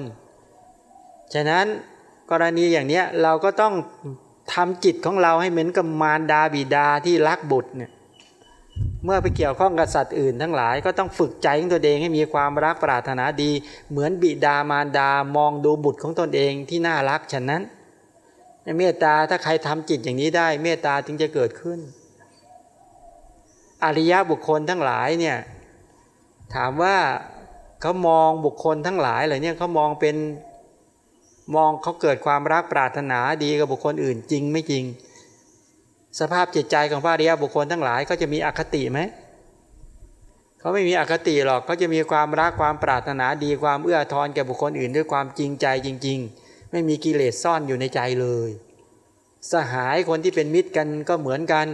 ฉะนั้นกรณีอย่างเนี้ยเราก็ต้องทำจิตของเราให้เหมือนกับมารดาบิดาที่รักบุตรเนี่ยเมื่อไปเกี่ยวข้องกับสัตว์อื่นทั้งหลายก็ต้องฝึกใจของตัวเองให้มีความรักปรารถนาดี เหมือนบิดามารดามองดูบุตรของตนเองที่น่ารักฉะนั้นเมตตาถ้าใครทำจิตอย่างนี้ได้ เมตตาจึงจะเกิดขึ้น อริยบุคคลทั้งหลายเนี่ยถามว่าเขามองบุคคลทั้งหลายเหล่านี้เขามองเป็นมองเขาเกิดความรักปรารถนาดีกับบุคคลอื่นจริงไม่จริง สภาพจิตใจของพระอริยบุคคลทั้งหลายก็จะมีอคติไหมเขาไม่มีอคติหรอกเขาจะมีความรักความปรารถนาดีความเอื้อทอนแก่บุคคลอื่น ด้วยความจริงใจจริง ๆ ไม่มีกิเลสซ่อนอยู่ในใจเลย สหายคนที่เป็นมิตรกันก็เหมือนกัน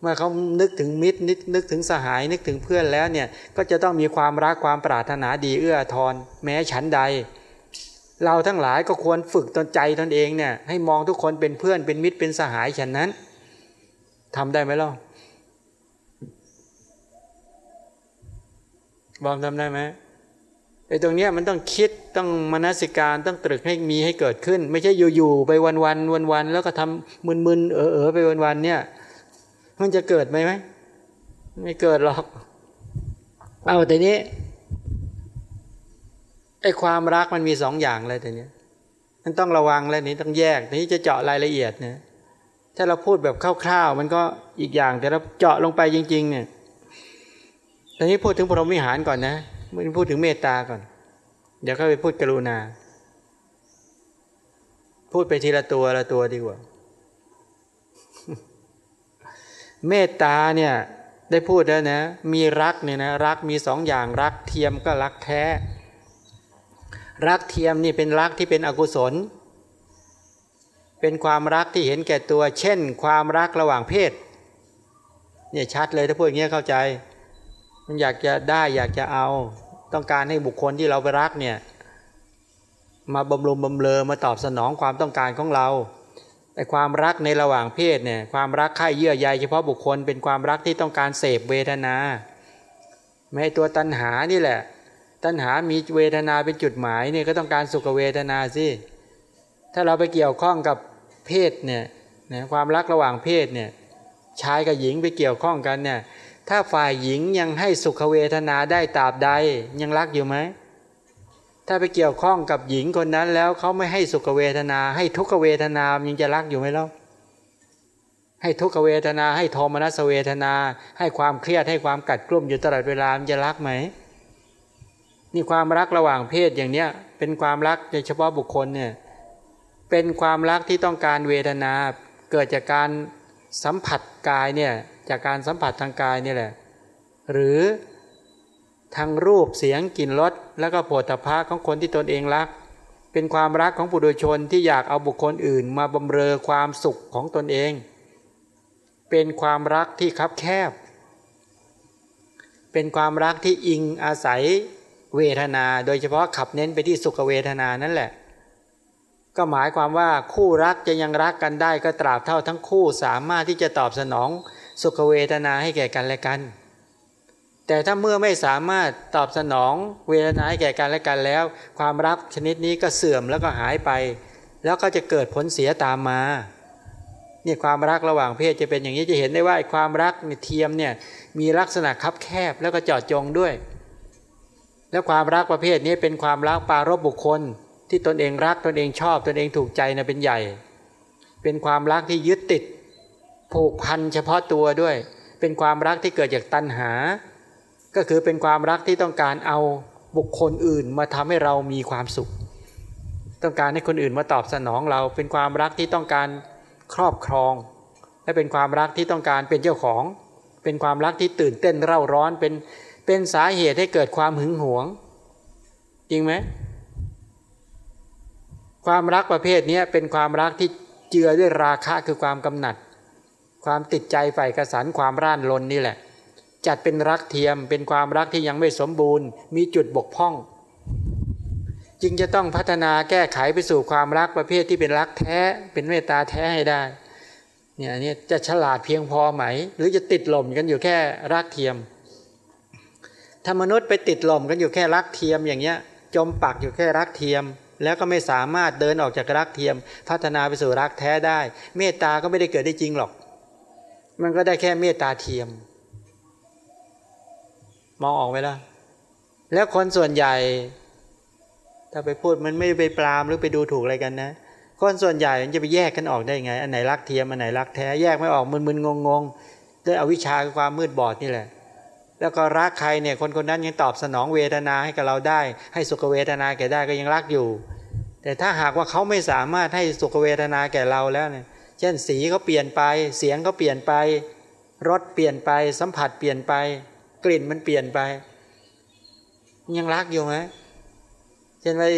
เมื่อเขานึกถึงมิตรนึกนึกถึงสหายนึกถึงเพื่อนแล้วเนี่ยก็จะต้องมีความรักความปรารถนาดีเอื้อทอนแม้ฉันใด เราทั้งหลายก็ควรฝึกตนใจตนเองเนี่ยให้มองทุกคนเป็นเพื่อนเป็นมิตรเป็นสหายฉันนั้นทำได้ไหมล่ะบอมทำได้ไหมไอ้ตรงเนี้ยมันต้องคิดต้องมนสิการต้องตรึกให้มีให้เกิดขึ้น ไม่ใช่อยู่ๆไปวันวันวันวันแล้วก็ทำมึนๆเออเออไปวันวันเนี่ย มันจะเกิดไหมไหมไม่เกิดหรอก เอาแต่นี้ไอ้ความรักมันมีสองอย่างเลยแต่นี้มันต้องระวังแล้วนี้ต้องแยกนี้จะเจาะรายละเอียดนะถ้าเราพูดแบบคร่าวๆ มันก็อีกอย่างแต่เราเจาะลงไปจริง ๆ เนี่ยตอนนี้พูดถึงพรหมวิหารก่อนนะไม่พูดถึงเมตตาก่อน เดี๋ยวก็ไปพูดกรุณา พูดไปทีละตัวละตัวดีกว่า เมตตาเนี่ยได้พูดแล้วนะ มีรักเนี่ยนะรักมีสองอย่างรักเทียมก็รักแท้ รักเทียมนี่เป็นรักที่เป็นอกุศล เป็นความรักที่เห็นแก่ตัว เช่น ความรักระหว่างเพศเนี่ยชัดเลยถ้าพูดอย่างนี้เข้าใจ มันอยากจะได้อยากจะเอา ต้องการให้บุคคลที่เราไปรักเนี่ยมาบำรุงบำเรอมาตอบสนองความต้องการของเรา แต่ความรักในระหว่างเพศเนี่ยความรักค่ายเยื่อใยเฉพาะบุคคลเป็นความรักที่ต้องการเสพเวทนา ไม่ตัวตัณหานี่แหละ ตัณหามีเวทนาเป็นจุดหมายเนี่ยก็ต้องการสุขเวทนาสิถ้าเราไปเกี่ยวข้องกับเพศเนี่ยนะความรักระหว่างเพศเนี่ยชายกับหญิงไปเกี่ยวข้องกันเนี่ยถ้าฝ่ายหญิงยังให้สุขเวทนาได้ตราบใดยังรักอยู่ไหม ถ้าไปเกี่ยวข้องกับหญิงคนนั้นแล้วเขาไม่ให้สุขเวทนา ให้ทุกขเวทนายังจะรักอยู่ไหมล่ะให้ทุกขเวทนา ให้โทมนัสเวทนา ให้ความเครียดให้ความกัดกลุ่มอยู่ตลอดเวลามันจะรักไหมนี่ความรักระหว่างเพศอย่างเนี้ยเป็นความรักโดยเฉพาะบุคคลเนี่ยเป็นความรักที่ต้องการเวทนา เกิดจากการสัมผัสกายเนี่ยจากการสัมผัสทางกายนี่แหละ หรือ ทางรูปเสียงกลิ่นรสแล้วก็โผฏฐะของคนที่ตนเองรัก เป็นความรักของปุถุชนที่อยากเอาบุคคลอื่น มาบำเรอความสุขของตนเอง เป็นความรักที่คับแคบ เป็นความรักที่อิงอาศัยเวทนา โดยเฉพาะขับเน้นไปที่สุขเวทนานั่นแหละ ก็หมายความว่าคู่รักจะยังรักกันได้ก็ตราบเท่าทั้งคู่สามารถที่จะตอบสนองสุขเวทนาให้แก่กันและกัน แต่ถ้าเมื่อไม่สามารถตอบสนองเวทนาให้แก่กันและกันแล้ว ความรักชนิดนี้ก็เสื่อมแล้วก็หายไป แล้วก็จะเกิดผลเสียตามมาเนี่ยความรักระหว่างเพศจะเป็นอย่างนี้จะเห็นได้ว่าความรักเทียมเนี่ยมีลักษณะคับแคบแล้วก็จอดจงด้วย แล้วความรักประเภทนี้เป็นความรักปารบบุคคล ที่ตนเองรักตนเองชอบตนเองถูกใจนะเป็นใหญ่ เป็นความรักที่ยึดติดผูกพันเฉพาะตัวด้วย เป็นความรักที่เกิดจากตัณหา ก็คือเป็นความรักที่ต้องการเอาบุคคลอื่นมาทำให้เรามีความสุข ต้องการให้คนอื่นมาตอบสนองเราเป็นความรักที่ต้องการครอบครอง และเป็นความรักที่ต้องการเป็นเจ้าของ เป็นความรักที่ตื่นเต้นเร่าร้อนเป็นเป็นสาเหตุให้เกิดความหึงหวง จริงไหมความรักประเภทนี้เป็นความรักที่เจือด้วยราคะคือความกำหนัด ความติดใจใฝ่กระสันความร่านลนนี่แหละ จัดเป็นรักเทียมเป็นความรักที่ยังไม่สมบูรณ์ มีจุดบกพร่อง จึงจะต้องพัฒนาแก้ไขไปสู่ความรักประเภทที่เป็นรักแท้เป็นเมตตาแท้ให้ได้เนี่ยนี่จะฉลาดเพียงพอไหม หรือจะติดหล่มกันอยู่แค่รักเทียม ถ้ามนุษย์ไปติดหล่มกันอยู่แค่รักเทียมอย่างเงี้ยจมปักอยู่แค่รักเทียม แล้วก็ไม่สามารถเดินออกจากรักเทียม พัฒนาไปสู่รักแท้ได้ เมตตาก็ไม่ได้เกิดได้จริงหรอก มันก็ได้แค่เมตตาเทียม มองออกไหมล่ะ แล้วคนส่วนใหญ่ ถ้าไปพูดมันไม่ไปปรามหรือไปดูถูกอะไรกันนะ คนส่วนใหญ่มันจะไปแยกกันออกได้ไง อันไหนรักเทียม อันไหนรักแท้ แยกไม่ออกมึนๆงงๆด้วยอวิชชาความมืดบอดนี่แหละ แล้วก็รักใครเนี่ย คนคนนั้นยังตอบสนองเวทนาให้กับเราได้ ให้สุขเวทนาแก่ได้ก็ยังรักอยู่ แต่ถ้าหากว่าเขาไม่สามารถให้สุขเวทนาแก่เราแล้วเนี่ย เช่นสีเขาเปลี่ยนไป เสียงเขาเปลี่ยนไป รสเปลี่ยนไป สัมผัสเปลี่ยนไป กลิ่นมันเปลี่ยนไป ยังรักอยู่ไหมเช่นว่า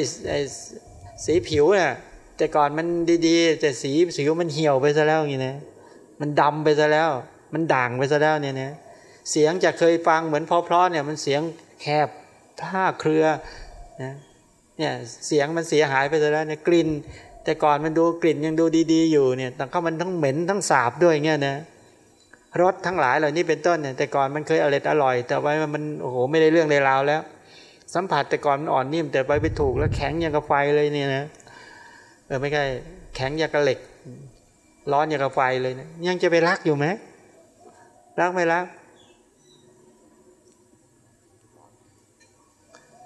สีผิวเนี่ยแต่ก่อนมันดีๆ แต่สีสีมันเหี่ยวไปซะแล้วอย่างนี้นะมันดำไปซะแล้ว มันด่างไปซะแล้วเนี่ยนะเสียงจะเคยฟังเหมือนเพราะๆเนี่ยมันเสียงแคบท่าเครือนะเนี่ยเสียงมันเสียหายไปซะแล้วเนี่ยกลิ่น แต่ก่อนมันดูกลิ่นยังดูดี ๆ อยู่เนี่ยแต่ก็มันทั้งเหม็นทั้งสาบด้วยเงี้ยนะ รสทั้งหลายเหล่านี้เป็นต้นเนี่ยแต่ก่อนมันเคยอร่อยอร่อย แต่ว่ามันโอ้โหไม่ได้เรื่องในราวแล้ว สัมผัสแต่ก่อนมันอ่อนนิ่ม แต่ไปไปถูกแล้วแข็งอย่างกับไฟเลยเนี่ยนะเออไม่ใช่แข็งอย่างกับเหล็ก ร้อนอย่างกับไฟเลยนะยังจะไปรักอยู่ไหมรักไม่รัก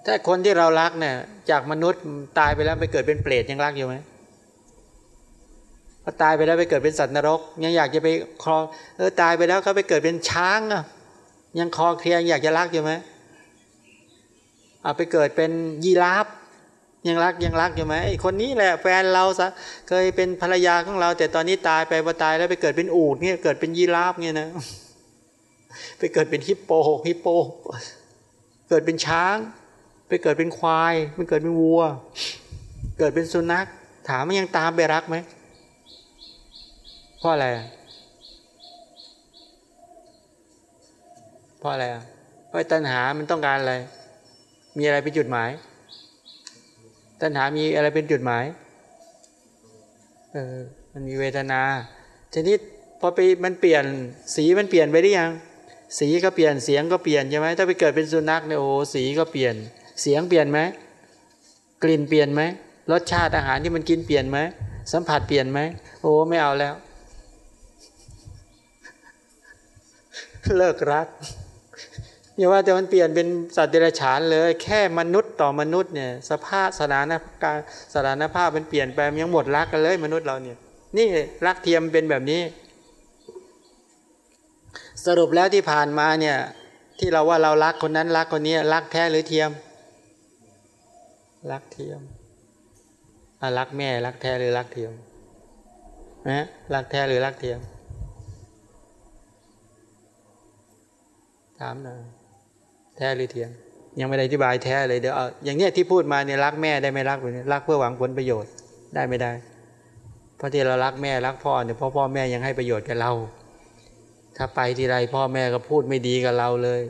ถ้าคนที่เรารักเนี่ยจากมนุษย์ตายไปแล้วไปเกิดเป็นเปรตยังรักอยู่ไหม พอตายไปแล้วไปเกิดเป็นสัตว์นรก ยังอยากจะไปคอเออตายไปแล้วเขาไปเกิดเป็นช้างอะยังคอเคลียงอยากจะรักอยู่ไหมเอาไปเกิดเป็นยีราฟยังรักยังรักอยู่ไหมไอคนนี้แหละแฟนเราซะเคยเป็นภรรยาของเรา แต่ตอนนี้ตายไปพอตายแล้วไปเกิดเป็นอูดเนี่ยเกิดเป็นยีราฟเนี่ยนะไปเกิดเป็นฮิปโปฮิปโป เกิดเป็นช้าง ไปเกิดเป็นควายไปเกิดเป็นวัว เกิดเป็นสุนัข ถามมันยังตามไปรักไหม ราะอะไร เพราะอะไรเพราะตัณหามันต้องการอะไร มีอะไรเป็นจุดหมาย ตัณหามีอะไรเป็นจุดหมาย เออ มันมีเวทนา ทีนี้พอไปมันเปลี่ยนสีมันเปลี่ยนไปได้ยัง สีก็เปลี่ยนเสียงก็เปลี่ยนใช่ไหมถ้าไปเกิดเป็นสุนัขเนี่ยโอ้สีก็เปลี่ยน เสียงเปลี่ยนไหมกลิ่นเปลี่ยนไหมรสชาติอาหารที่มันกินเปลี่ยนไหมสัมผัสเปลี่ยนไหมโอ้ไม่เอาแล้ว เลิกรักอย่าว่าแต่มันเปลี่ยนเป็นสัตว์เดรัจฉานเลย แค่มนุษย์ต่อมนุษย์เนี่ยสภาพสถานการสถานภาพมันเปลี่ยนไปมันยังหมดรักกันเลย มนุษย์เราเนี่ย นี่รักเทียมเป็นแบบนี้ สรุปแล้วที่ผ่านมาเนี่ย ที่เราว่าเรารักคนนั้นรักคนนี้รักแท้หรือเทียม รักเทียมรักแม่รักแท้หรือรักเทียมนะรักแท้หรือรักเทียมามหน่อยแท้หรือเทียม ยังไม่ได้อธิบายแท้เลยเดี๋ยวอย่างเนี้ยที่พูดมาเนี่ยรักแม่ได้ไม่รักแบบนี้รักเพื่อหวังผลประโยชน์ได้ไม่ได้ เพราะที่เรารักแม่รักพ่อเนี่ยพ่อพ่อแม่ยังให้ประโยชน์กับเรา ถ้าไปทีไรพ่อแม่ก็พูดไม่ดีกับเราเลย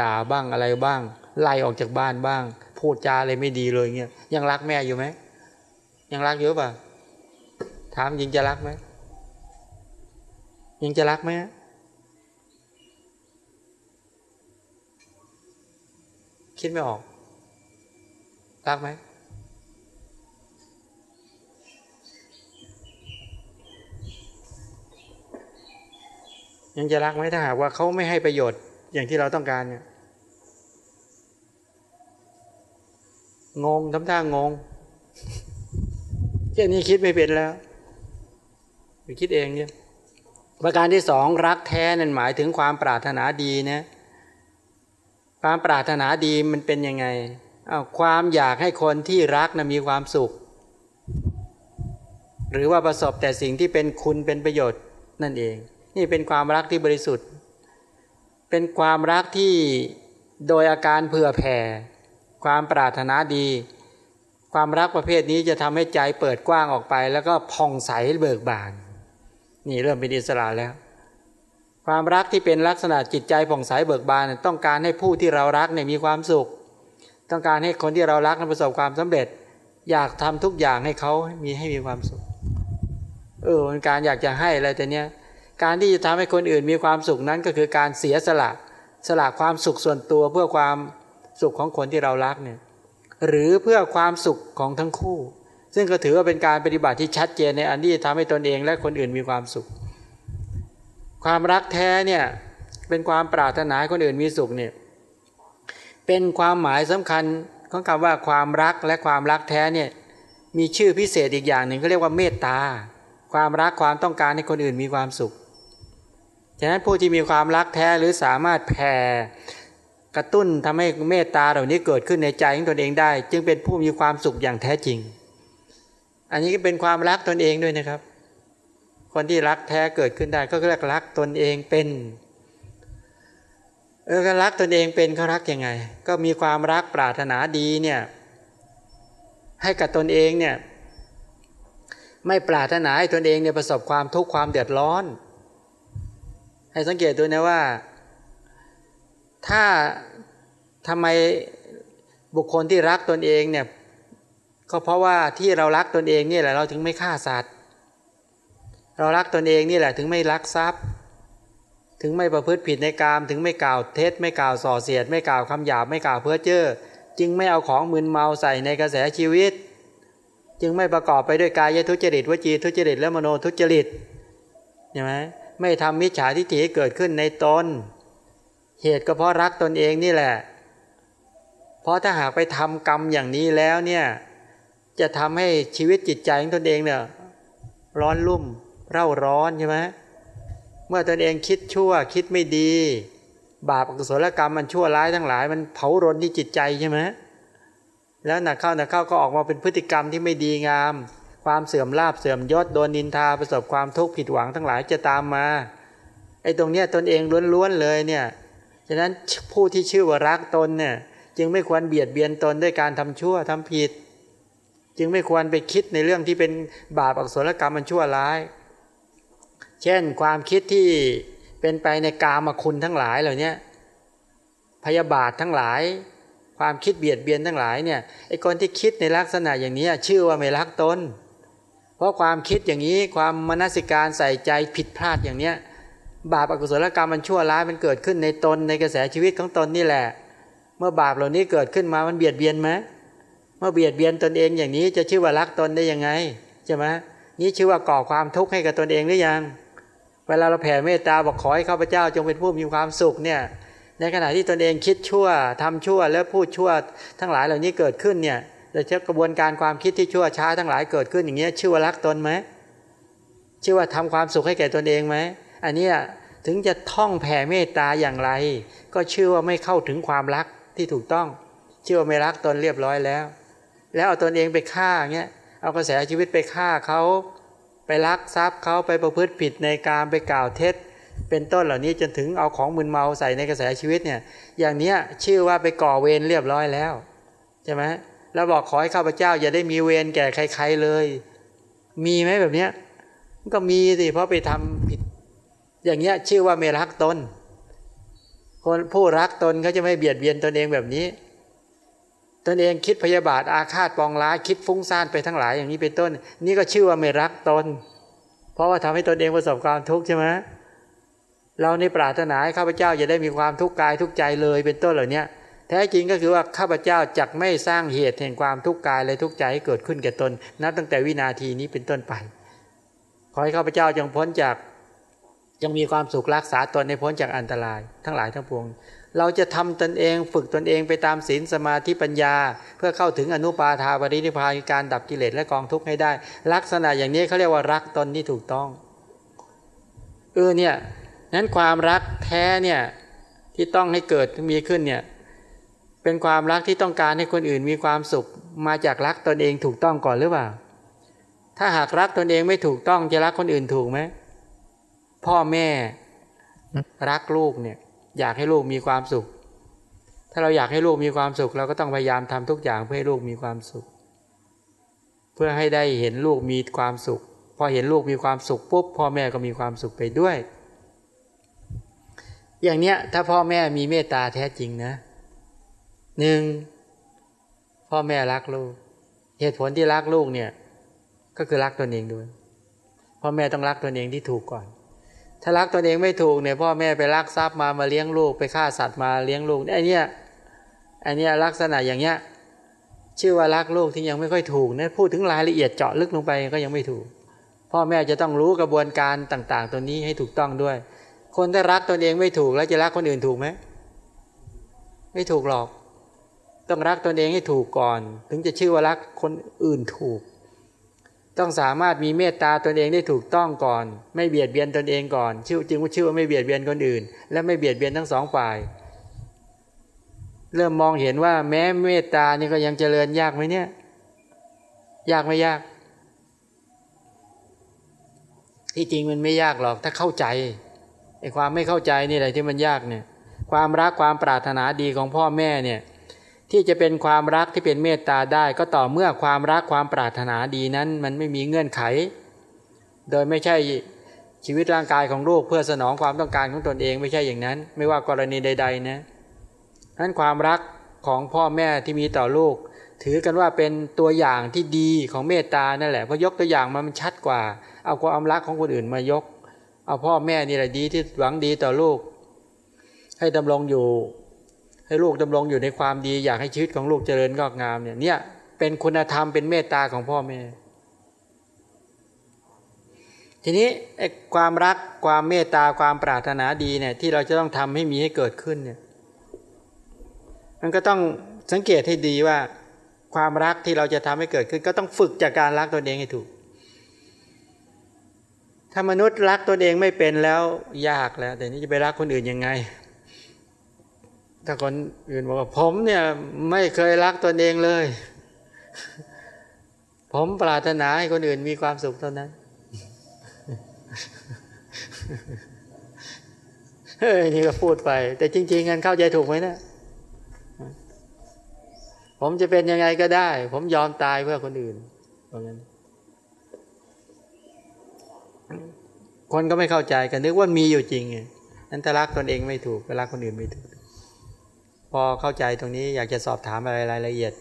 ด่าบ้างอะไรบ้าง ไล่ออกจากบ้านบ้าง พูดจาอะไรไม่ดีเลยเงี้ยยังรักแม่อยู่ไหมยังรักเยอะป่ะถามยิงจะรักไหมยังจะรักไหม คิดไม่ออกรักไหมยังจะรักไหมถ้าหากว่าเขาไม่ให้ประโยชน์อย่างที่เราต้องการเนี่ยงงทำท่างงแค่นี้คิดไม่เป็นแล้วไปคิดเองเนี่ยประการที่สองรักแท้นั่นหมายถึงความปรารถนาดีนะ ความปรารถนาดีมันเป็นยังไงอาความอยากให้คนที่รักนะมีความสุข หรือว่าประสบแต่สิ่งที่เป็นคุณเป็นประโยชน์นั่นเอง นี่เป็นความรักที่บริสุทธิ์ เป็นความรักที่โดยอาการเผื่อแผ่ ความปรารถนาดี ความรักประเภทนี้จะทำให้ใจเปิดกว้างออกไป แล้วก็ผ่องใสเบิกบาน นี่เริ่มเป็นอิสระแล้ว ความรักที่เป็นลักษณะจิตใจผ่องใสเบิกบานต้องการให้ผู้ที่เรารักเนี่ยมีความสุข ต้องการให้คนที่เรารักนั้นประสบความสำเร็จ อยากทำทุกอย่างให้เขามีให้มีความสุข เออการอยากจะให้อะไรแต่เนี้ยการที่จะทำให้คนอื่นมีความสุขนั้นก็คือการเสียสละสละความสุขส่วนตัวเพื่อความสุขของคนที่เรารักเนี่ยหรือเพื่อความสุขของทั้งคู่ ซึ่งก็ถือว่าเป็นการปฏิบัติที่ชัดเจนในอันที่ทำให้ตนเองและคนอื่นมีความสุข ความรักแท้เนี่ยเป็นความปรารถนาคนอื่นมีสุขเนี่ยเป็นความหมายสำคัญของคำว่าความรักและความรักแท้เนี่ยมีชื่อพิเศษอีกอย่างหนึ่งเขาเรียกว่าเมตตา ความรักความต้องการให้คนอื่นมีความสุข ฉะนั้นผู้ที่มีความรักแท้หรือสามารถแผ่กระตุ้นทำให้เมตตาเหล่านี้เกิดขึ้นในใจของตนเองได้ จึงเป็นผู้มีความสุขอย่างแท้จริง อันนี้ก็เป็นความรักตนเองด้วยนะครับ คนที่รักแท้เกิดขึ้นได้ก็เรียกรักตนเองเป็นเออก็รักตนเองเป็นเขารักยังไง ก็มีความรักปรารถนาดีเนี่ยให้กับตนเองเนี่ยไม่ปรารถนาให้ตนเองเนี่ยประสบความทุกข์ความเดือดร้อน ให้สังเกตดูนะว่า ถ้าทำไมบุคคลที่รักตนเองเนี่ยก็เพราะว่าที่เรารักตนเองเนี่ยแหละเราถึงไม่ฆ่าสัตว์ เรารักตนเองนี่แหละถึงไม่รักทรัพย์ ถึงไม่ประพฤติผิดในกามถึงไม่กล่าวเท็จ ไม่กล่าวส่อเสียด ไม่กล่าวคำหยาบไม่กล่าวเพ้อเจ้อจึงไม่เอาของมึนเมาใส่ในกระแสชีวิต จึงไม่ประกอบไปด้วยกายทุจริตวจีทุจริตและมโนทุจริตใช่ไหมไม่ทำมิจฉาทิฏฐิเกิดขึ้นในตนเหตุก็เพราะรักตนเองนี่แหละ เพราะถ้าหากไปทำกรรมอย่างนี้แล้วเนี่ยจะทำให้ชีวิตจิตใจของตนเองเนี่ยร้อนรุ่ม เร่าร้อนใช่ไหมเมื่อตนเองคิดชั่วคิดไม่ดี บาปอกุศลกรรมมันชั่วร้ายทั้งหลาย มันเผารนที่จิตใจใช่ไหมแล้วหนักเข้าหนักเข้าก็ออกมาเป็นพฤติกรรมที่ไม่ดีงาม ความเสื่อมลาบเสื่อมยศโดนนินทาประสบความทุกข์ผิดหวังทั้งหลายจะตามมาไอ้ตรงเนี้ยตนเองล้วนๆเลยเนี่ยฉะนั้นผู้ที่ชื่อว่ารักตนเนี่ยจึงไม่ควรเบียดเบียนตนด้วยการทำชั่วทำผิด จึงไม่ควรไปคิดในเรื่องที่เป็นบาปอกุศลกรรมมันชั่วร้าย เช่นความคิดที่เป็นไปในกามคุณทั้งหลายเหล่านี้พยาบาททั้งหลาย ความคิดเบียดเบียนทั้งหลายเนี่ยไอ้คนที่คิดในลักษณะอย่างนี้ชื่อว่าไม่รักตนเพราะความคิดอย่างนี้ความมนสิการใส่ใจผิดพลาดอย่างเนี้ยบาปอกุศลกรรมมันชั่วร้ายมันเกิดขึ้นในตนในกระแสชีวิตของตนนี่แหละ เมื่อบาปเหล่านี้เกิดขึ้นมามันเบียดเบียนไหมเมื่อเบียดเบียนตนเองอย่างนี้จะชื่อว่ารักตนได้ยังไงใช่ไหมนี่ชื่อว่าก่อความทุกข์ให้กับตนเองหรือยัง เวลาเราแผ่เมตตาบอกขอให้ข้าพเจ้าจงเป็นผู้มีความสุขเนี่ยในขณะที่ตนเองคิดชั่วทำชั่วแล้วพูดชั่วทั้งหลายเหล่านี้เกิดขึ้นเนี่ยเราเชื่อกระบวนการความคิดที่ชั่วช้าทั้งหลายเกิดขึ้นอย่างเงี้ยชื่อว่ารักตนไหมชื่อว่าทำความสุขให้แก่ตนเองไหมอันนี้ถึงจะท่องแผ่เมตตาอย่างไร ก็ชื่อว่าไม่เข้าถึงความรักที่ถูกต้องชื่อว่าไม่รักตนเรียบร้อยแล้ว แล้วเอาตนเองไปฆ่าเงี้ยเอากระแสชีวิตไปฆ่าเขา ไปลักทรัพย์เขาไปประพฤติผิดในการไปกล่าวเท็จ เป็นต้นเหล่านี้จนถึงเอาของมึนเมาใส่ในกระแสชีวิตเนี่ยอย่างเนี้ยชื่อว่าไปก่อเวรเรียบร้อยแล้วใช่ไหมแล้วบอกขอให้ข้าพเจ้า อย่าได้มีเวรแก่ใคร ๆเลย มีไหมแบบเนี้ยก็มีสิเพราะไปทำผิด อย่างเงี้ยชื่อว่าไม่รักตนคนผู้รักตนเขาจะไม่เบียดเบียนตนเองแบบนี้ ตนเองคิดพยาบาทอาฆาตปองร้ายคิดฟุ้งซ่านไปทั้งหลายอย่างนี้เป็นต้น นี่ก็ชื่อว่าไม่รักตน เพราะว่าทำให้ตนเองประสบความทุกข์ใช่ไหมเราในปรารถนาให้ข้าพเจ้าจะได้มีความทุกข์กายทุกใจเลยเป็นต้นเหล่านี้แท้จริงก็คือว่าข้าพเจ้าจักไม่สร้างเหตุแห่งความทุกข์กายและทุกข์ใจให้เกิดขึ้นแก่ตน นับตั้งแต่วินาทีนี้เป็นต้นไป ขอให้ข้าพเจ้าจงพ้นจากจงมีความสุขรักษาตนในพ้นจากอันตราย ทั้งหลายทั้งปวง เราจะทำตนเองฝึกตนเองไปตามศีลสมาธิปัญญา เพื่อเข้าถึงอนุปาทาบริณิพานการดับกิเลสและกองทุกข์ให้ได้ ลักษณะอย่างนี้เขาเรียกว่ารักตนที่ถูกต้องเออเนี่ยนั้นความรักแท้เนี่ยที่ต้องให้เกิดมีขึ้นเนี่ยเป็นความรักที่ต้องการให้คนอื่นมีความสุขมาจากรักตนเองถูกต้องก่อนหรือเปล่า ถ้าหากรักตนเองไม่ถูกต้องจะรักคนอื่นถูกไหมพ่อแม่รักลูกเนี่ย อยากให้ลูกมีความสุข ถ้าเราอยากให้ลูกมีความสุข เราก็ต้องพยายามทำทุกอย่างเพื่อให้ลูกมีความสุข เพื่อให้ได้เห็นลูกมีความสุข พอเห็นลูกมีความสุขปุ๊บพ่อแม่ก็มีความสุขไปด้วย อย่างเนี้ยถ้าพ่อแม่มีเมตตาแท้จริงนะหนึ่งพ่อแม่รักลูก เหตุผลที่รักลูกเนี่ยก็คือรักตนเองด้วยพ่อแม่ต้องรักตนเองที่ถูกก่อน ถ้ารักตนเองไม่ถูกเนี่ยพ่อแม่ไปรักทรัพย์มามาเลี้ยงลูกไปฆ่าสัตว์มาเลี้ยงลูกไอ้นี่ไอ้นี่ลักษณะอย่างเงี้ยชื่อว่ารักลูกที่ยังไม่ค่อยถูกนะพูดถึงรายละเอียดเจาะลึกลงไปก็ยังไม่ถูก พ่อแม่จะต้องรู้กระบวนการต่าง ๆ ตัวนี้ให้ถูกต้องด้วย คนถ้ารักตนเองไม่ถูกแล้วจะรักคนอื่นถูกไหมไม่ถูกหรอก ต้องรักตนเองให้ถูกก่อน ถึงจะชื่อว่ารักคนอื่นถูก ต้องสามารถมีเมตตาตนเองได้ถูกต้องก่อน ไม่เบียดเบียนตนเองก่อน ชื่อจึงว่าชื่อว่าไม่เบียดเบียนคนอื่น และไม่เบียดเบียนทั้งสองฝ่าย เริ่มมองเห็นว่าแม้เมตตานี่ก็ยังเจริญยากไหมเนี่ย ยากไม่ยาก ที่จริงมันไม่ยากหรอกถ้าเข้าใจไอ้ความไม่เข้าใจนี่แหละที่มันยากเนี่ย ความรักความปรารถนาดีของพ่อแม่เนี่ย ที่จะเป็นความรักที่เป็นเมตตาได้ ก็ต่อเมื่อความรักความปรารถนาดีนั้น มันไม่มีเงื่อนไข โดยไม่ใช่ชีวิตร่างกายของลูกเพื่อสนองความต้องการของตนเองไม่ใช่อย่างนั้น ไม่ว่ากรณีใด ๆ นะนั้นความรักของพ่อแม่ที่มีต่อลูก ถือกันว่าเป็นตัวอย่างที่ดีของเมตตานั่นแหละเพราะยกตัวอย่างมามันชัดกว่า เอาความรักของคนอื่นมายก เอาพ่อแม่นี่แหละดีที่หวังดีต่อลูก ให้ดำรงอยู่ ให้ลูกดำรงอยู่ในความดี อยากให้ชีวิตของลูกเจริญงอกงามเนี่ยเนี่ยเป็นคุณธรรมเป็นเมตตาของพ่อแม่ ทีนี้ความรักความเมตตาความปรารถนาดีเนี่ยที่เราจะต้องทำให้มีให้เกิดขึ้นเนี่ยมันก็ต้องสังเกตให้ดีว่า ความรักที่เราจะทำให้เกิดขึ้น ก็ต้องฝึกจากการรักตนเองให้ถูก ถ้ามนุษย์รักตนเองไม่เป็นแล้วยากแล้วแต่นี้จะไปรักคนอื่นยังไง ถ้าคนอื่นบอกว่าผมเนี่ยไม่เคยรักตนเองเลย ผมปรารถนาให้คนอื่นมีความสุขเท่านั้นเฮ้ยนี่ก็พูดไป แต่จริง ๆ กันเข้าใจถูกไหมเนะี่ยผมจะเป็นยังไงก็ได้ ผมยอมตายเพื่อคนอื่นเพราะงั้น คนก็ไม่เข้าใจกันนึกว่ามีอยู่จริงไงนั้นถ้ารักตนเองไม่ถูกก็รักคนอื่นไม่ถูก อเข้าใจตรงนี้อยากจะสอบถามอะไรรายละเอียด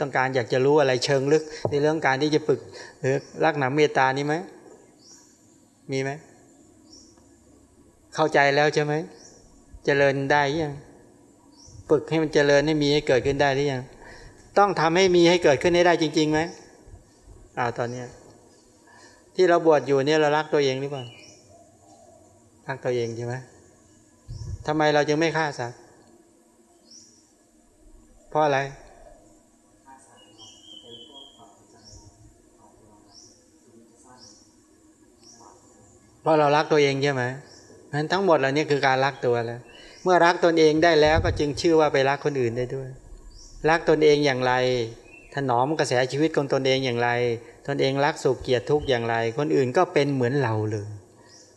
ต้องการอยากจะรู้อะไรเชิงลึก ในเรื่องการที่จะฝึกหรือรักหนาเมตตานี้ไหมมีไหมเข้าใจแล้วใช่ไหมเจริญได้ยังฝึกให้มันเจริญให้มีให้เกิดขึ้นได้หรือยังต้องทำให้มีให้เกิดขึ้นให้ได้จริงๆไหมอ้าตอนเนี้ยที่เราบวชอยู่เนี่ยเรารักตัวเองหรือเปล่ารักตัวเองใช่ไหมทำไมเราจึงไม่ฆ่าสัตว์ เพราะอะไร เพราะเรารักตัวเองใช่ไหมนั้นทั้งหมดเหล่านี้คือการรักตัวแล้ว เมื่อรักตนเองได้แล้วก็จึงชื่อว่าไปรักคนอื่นได้ด้วย รักตนเองอย่างไร ถนอมกระแสชีวิตของตนเองอย่างไร ตนเองรักสุขเกียรติทุกอย่างไร คนอื่นก็เป็นเหมือนเราเลย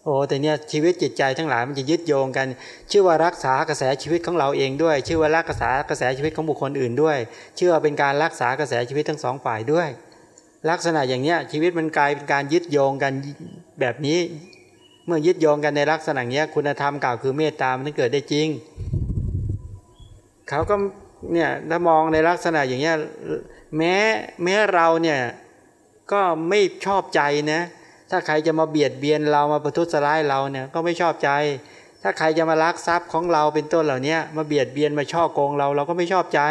โอ้แต่เนี้ยชีวิตจิตใจทั้งหลายมันจะยึดโยงกัน ชื่อว่ารักษากระแสชีวิตของเราเองด้วย ชื่อว่ารักษากระแสชีวิตของบุคคลอื่นด้วย ชื่อว่าเป็นการรักษากระแสชีวิตทั้งสองฝ่ายด้วย ลักษณะอย่างเนี้ยชีวิตมันกลายเป็นการยึดโยงกันแบบนี้ เมื่อยึดโยงกันในลักษณะเนี้ยคุณธรรมกล่าวคือเมตตามันเกิดได้จริง เขาก็เนี่ยถ้ามองในลักษณะอย่างเนี้ยแม้แม้เราเนี่ยก็ไม่ชอบใจนะ ถ้าใครจะมาเบียดเบียนเรามาประทุษร้ายเราเนี่ยก็ไม่ชอบใจ ถ้าใครจะมาลักทรัพย์ของเราเป็นต้นเหล่านี้มาเบียดเบียนมาช่อโกงเราเราก็ไม่ชอบใจ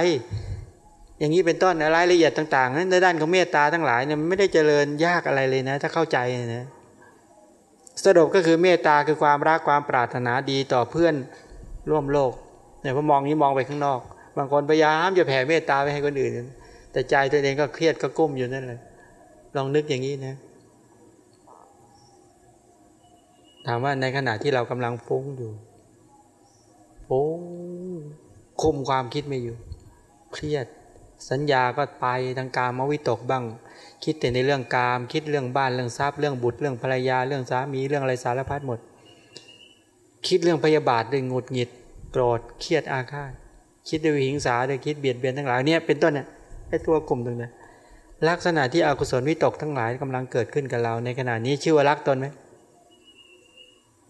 อย่างนี้เป็นต้นรายละเอียดต่างๆนั้นในด้านของเมตตาทั้งหลายเนี่ยไม่ได้เจริญยากอะไรเลยนะ ถ้าเข้าใจนะสรุปก็คือเมตตาคือความรักความปรารถนาดีต่อเพื่อนร่วมโลกเนี่ยพอมองนี้มองไปข้างนอก บางคนพยายามจะแผ่เมตตาไปให้คนอื่น แต่ใจตัวเองก็เครียดก็กุ้มอยู่นั่นเลยลองนึกอย่างนี้นะ ถามว่าในขณะที่เรากำลังฟุ้งอยู่ฟุ้งคุมความคิดไม่อยู่ เครียด สัญญาก็ไปทางการมวิตกบ้าง คิดแต่ในเรื่องกาม คิดเรื่องบ้านเรื่องทรัพย์เรื่องบุตรเรื่องภรรยาเรื่องสามีเรื่องอะไรสารพัดหมด คิดเรื่องพยาบาทด้วยงดหงิดโกรธเครียดอาฆาตคิดด้วยหิงสาด้วยคิดเบียดเบียนทั้งหลายเนี่ยเป็นต้นเนี่ยไอ้ตัวกลุ่มตรงนี้ลักษณะที่อกุศลวิตกทั้งหลายกำลังเกิดขึ้นกับเราในขณะนี้ชื่อว่ารักตนไหม